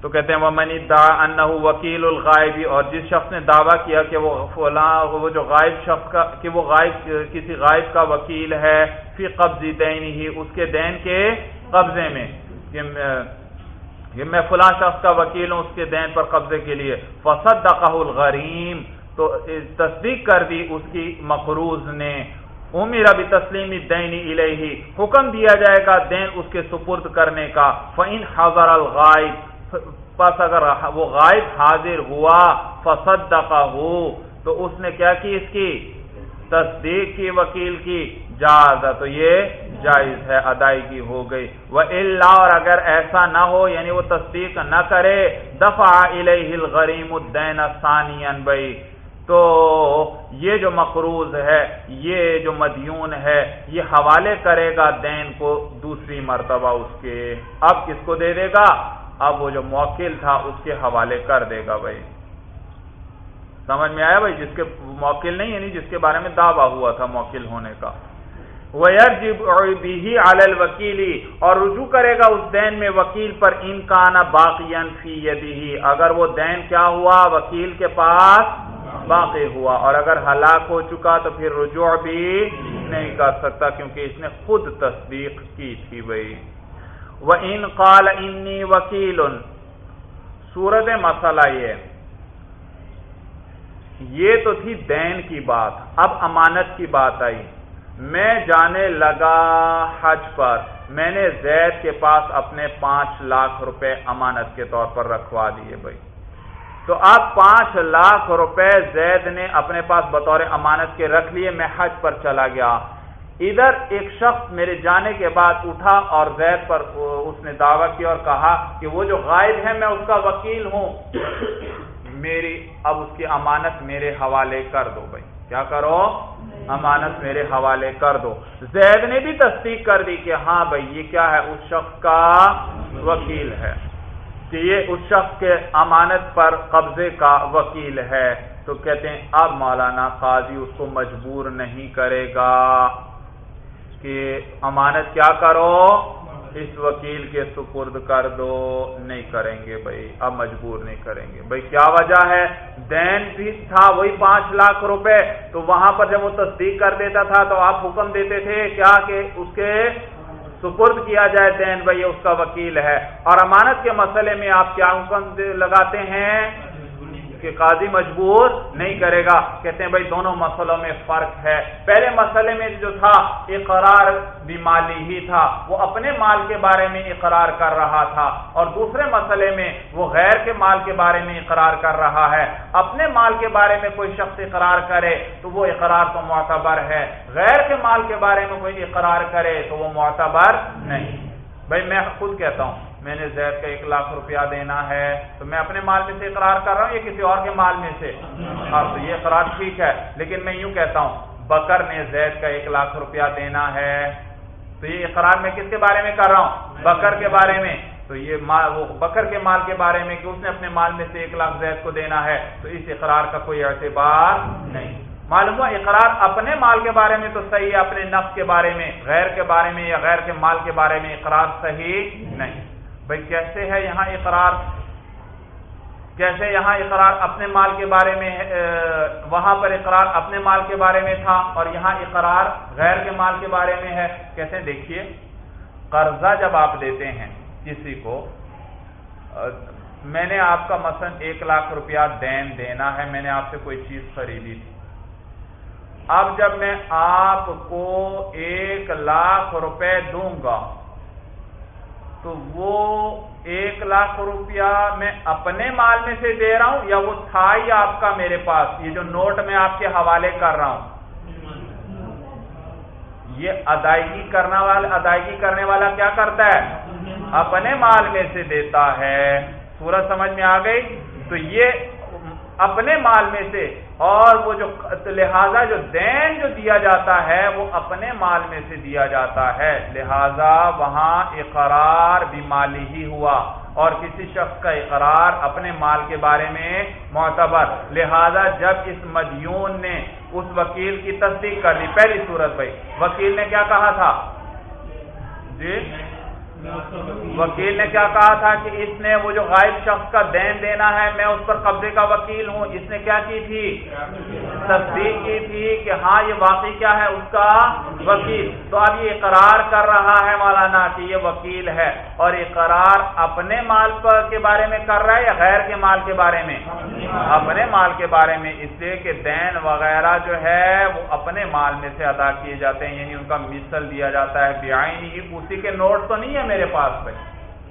تو کہتے ہیں وہ منی دا ان وکیل الغائبی اور جس شخص نے دعویٰ کیا کہ وہ فلاں وہ جو غائب شخص کا کہ وہ غائب کسی غائب کا وکیل ہے فی قبض دین ہی اس کے دین کے قبضے میں۔ کہ میں فلاں شخص کا وکیل ہوں اس کے دین پر قبضے کے لیے۔ فسد الغریم تو تصدیق کر دی اس کی مقروض نے۔ امیر ابھی تسلیمی دینی الہی حکم دیا جائے گا دین اس کے سپرد کرنے کا۔ فعین حضر الغائب۔ پس اگر وہ غائب حاضر ہوا فسد ہو تو اس نے کیا کی اس کی؟ تصدیق کی وکیل کی۔ جاز تو یہ جائز ہے، ادائیگی ہو گئی۔ وہ اللہ اور اگر ایسا نہ ہو یعنی وہ تصدیق نہ کرے، دفع الغریم الدین ثانی بھائی تو یہ جو مقروض ہے، یہ جو مدیون ہے، یہ حوالے کرے گا دین کو دوسری مرتبہ اس کے۔ اب کس کو دے دے گا؟ اب وہ جو موکل تھا اس کے حوالے کر دے گا بھائی۔ سمجھ میں آیا بھائی؟ جس کے موکل نہیں یعنی جس کے بارے میں دعویٰ ہوا تھا موکل ہونے کا۔ بھی وکیلی اور رجوع کرے گا اس دین میں وکیل پر امکان باقی فی اگر وہ دین کیا ہوا؟ وکیل کے پاس باقی ہوا۔ اور اگر ہلاک ہو چکا تو پھر رجوع بھی نہیں کر سکتا، کیونکہ اس نے خود تصدیق کی تھی بھائی۔ وہ ان قال انی وکیل سورت مسئلہ یہ یہ تو تھی دین کی بات، اب امانت کی بات آئی۔ میں جانے لگا حج پر، میں نے زید کے پاس اپنے پانچ لاکھ روپے امانت کے طور پر رکھوا دیے بھائی۔ تو اب پانچ لاکھ روپے زید نے اپنے پاس بطور امانت کے رکھ لیے، میں حج پر چلا گیا۔ ادھر ایک شخص میرے جانے کے بعد اٹھا اور زید پر اس نے دعویٰ کیا اور کہا کہ وہ جو غائب ہے میں اس کا وکیل ہوں۔ میری، اب اس کی امانت میرے حوالے کر دو بھائی۔ کیا کرو؟ امانت میرے حوالے کر دو۔ زید نے بھی تصدیق کر دی کہ ہاں بھائی، یہ کیا ہے؟ اس شخص کا وکیل ہے۔ کہ یہ اس شخص کے امانت پر قبضے کا وکیل ہے۔ تو کہتے ہیں، اب مولانا قاضی اس کو مجبور نہیں کرے گا۔ کہ امانت کیا کرو؟ اس وکیل کے سپرد کر دو۔ نہیں کریں گے بھائی، اب مجبور نہیں کریں گے۔ بھائی، کیا وجہ ہے؟ دین بھی تھا وہی پانچ لاکھ روپے۔ تو وہاں پر جب وہ تصدیق کر دیتا تھا تو آپ حکم دیتے تھے کیا کہ اس کے سپرد کیا جائے دین؟ بھائی اس کا وکیل ہے۔ اور امانت کے مسئلے میں آپ کیا حکم لگاتے ہیں؟ کہ قاضی مجبور نہیں کرے گا۔ کہتے ہیں بھائی دونوں مسئلوں میں فرق ہے۔ پہلے مسئلے میں جو تھا، اقرار بھی مالی ہی تھا۔ وہ اپنے مال کے بارے میں اقرار کر رہا تھا۔ اور دوسرے مسئلے میں وہ غیر کے مال کے بارے میں اقرار کر رہا ہے۔ اپنے مال کے بارے میں کوئی شخص اقرار کرے تو وہ اقرار تو معتبر ہے۔ غیر کے مال کے بارے میں کوئی اقرار کرے تو وہ معتبر نہیں۔ بھائی میں خود کہتا ہوں میں نے زید کا ایک لاکھ روپیہ دینا ہے، تو میں اپنے مال میں سے اقرار کر رہا ہوں یا کسی اور کے مال میں سے؟ ہاں تو یہ اقرار ٹھیک ہے، لیکن میں یوں کہتا ہوں، بکر نے زید کا ایک لاکھ روپیہ دینا ہے۔ تو یہ اقرار میں کس کے بارے میں کر رہا ہوں؟ بکر کے بارے میں۔ تو یہ وہ بکر کے مال کے بارے میں کہ اس نے اپنے مال میں سے ایک لاکھ زید کو دینا ہے، تو اس اقرار کا کوئی اعتبار نہیں۔ معلوم ہوا، اقرار اپنے مال کے بارے میں تو صحیح ہے، اپنے نفس کے بارے میں، غیر کے بارے میں یا غیر کے مال کے بارے میں اقرار صحیح نہیں۔ بھائی کیسے ہے یہاں اقرار؟ کیسے یہاں اقرار اپنے مال کے بارے میں وہاں پر اقرار اپنے مال کے بارے میں تھا اور یہاں اقرار غیر کے مال کے بارے میں ہے؟ کیسے؟ دیکھیے، قرضہ جب آپ دیتے ہیں کسی کو میں نے آپ کا مثلا ایک لاکھ روپیہ دین دینا ہے، میں نے آپ سے کوئی چیز خریدی تھی۔ اب جب میں آپ کو ایک لاکھ روپے دوں گا تو وہ ایک لاکھ روپیہ میں اپنے مال میں سے دے رہا ہوں یا وہ تھا ہی آپ کا میرے پاس؟ یہ جو نوٹ میں آپ کے حوالے کر رہا ہوں۔ یہ ادائیگی کرنا والا ادائیگی کرنے والا کیا کرتا ہے؟ اپنے مال میں سے دیتا ہے۔ سورج سمجھ میں آ گئی؟ تو یہ اپنے مال میں سے اور وہ جو لہذا جو دین جو دیا جاتا ہے وہ اپنے مال میں سے دیا جاتا ہے۔ لہذا وہاں اقرار بھی مالی ہی ہوا اور کسی شخص کا اقرار اپنے مال کے بارے میں معتبر۔ لہذا جب اس مدیون نے اس وکیل کی تصدیق کر لی، پہلی صورت بھائی، وکیل نے کیا کہا تھا؟ جی؟ وکیل نے کیا کہا تھا کہ اس نے وہ جو غائب شخص کا دین دینا ہے، میں اس پر قبضے کا وکیل ہوں۔ اس نے کیا کی تھی؟ تصدیق کی تھی کہ ہاں یہ واقعی کیا ہے؟ اس کا وکیل۔ تو اب یہ اقرار کر رہا ہے مولانا کہ یہ وکیل ہے اور اقرار اپنے مال پر کے بارے میں کر رہا ہے یا غیر کے مال کے بارے میں؟ اپنے مال کے بارے میں۔ اس لیے کہ دین وغیرہ جو ہے، وہ اپنے مال میں سے ادا کیے جاتے ہیں یعنی ان کا مثل دیا جاتا ہے۔ بیائی اسی کے نوٹ تو نہیں ہے میرے پاس بھائی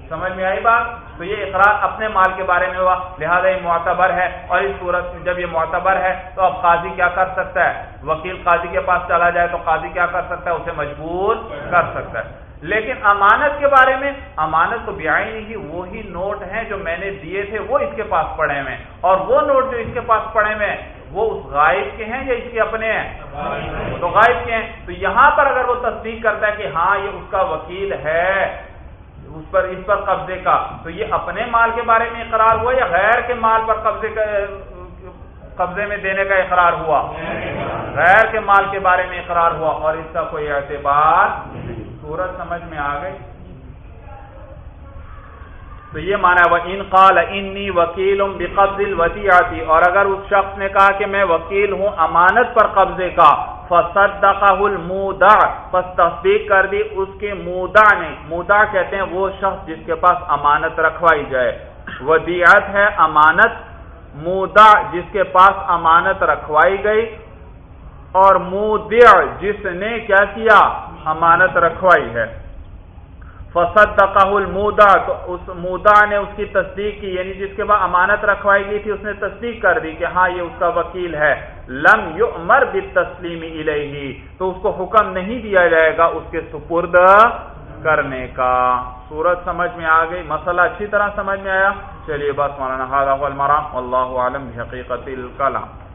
سمجھ میں آئی بات؟ تو یہ اقرار اپنے مال کے بارے میں ہوا، لہذا یہ معتبر ہے۔ اور اس صورت میں جب یہ معتبر ہے، تو اب قاضی کیا کر سکتا ہے؟ وکیل قاضی کے پاس چلا جائے تو قاضی کیا کر سکتا ہے؟ اسے مجبور کر سکتا ہے۔ لیکن امانت کے بارے میں، امانت تو بیائی نہیں ہی، وہی نوٹ ہیں جو میں نے دیے تھے، وہ اس کے پاس پڑے ہوئے اور وہ نوٹ جو اس کے پاس پڑے ہوئے وہ اس غائب کے ہیں یا اس کے اپنے ہیں؟ تو غائب کے ہیں۔ تو یہاں پر اگر وہ تصدیق کرتا ہے کہ ہاں یہ اس کا وکیل ہے اس پر اس پر قبضے کا۔ تو یہ اپنے مال کے بارے میں اقرار ہوا یا غیر کے مال پر قبضے کا قبضے میں دینے کا اقرار ہوا؟ غیر کے مال کے بارے میں اقرار ہوا اور اس کا کوئی اعتبار صورت سمجھ میں آ گئی؟ تو یہ مانا وہ ان قال انی وکیل بقبض الوسیعتی اور اگر اس شخص نے کہا کہ میں وکیل ہوں، امانت پر قبضے کا۔ فصدقہ المودع۔ پس تصدیق کر دی اس کے مودع نے۔ مودع کہتے ہیں وہ شخص جس کے پاس امانت رکھوائی جائے۔ ودیعت ہے امانت۔ مودع جس کے پاس امانت رکھوائی گئی۔ اور مودع جس نے کیا کیا؟ امانت رکھوائی ہے۔ فسد المودا تو اس مودا نے اس کی تصدیق کی یعنی جس کے بعد امانت رکھوائی گئی تھی، اس نے تصدیق کر دی کہ ہاں یہ اس کا وکیل ہے۔ لم یؤمر بالتسلیم الیہ، تو اس کو حکم نہیں دیا جائے گا اس کے سپرد کرنے کا۔ صورت سمجھ میں آ گئی، مسئلہ اچھی طرح سمجھ میں آیا۔ چلیے بس مولانا المرام اللہ عالم حقیقت الکلام۔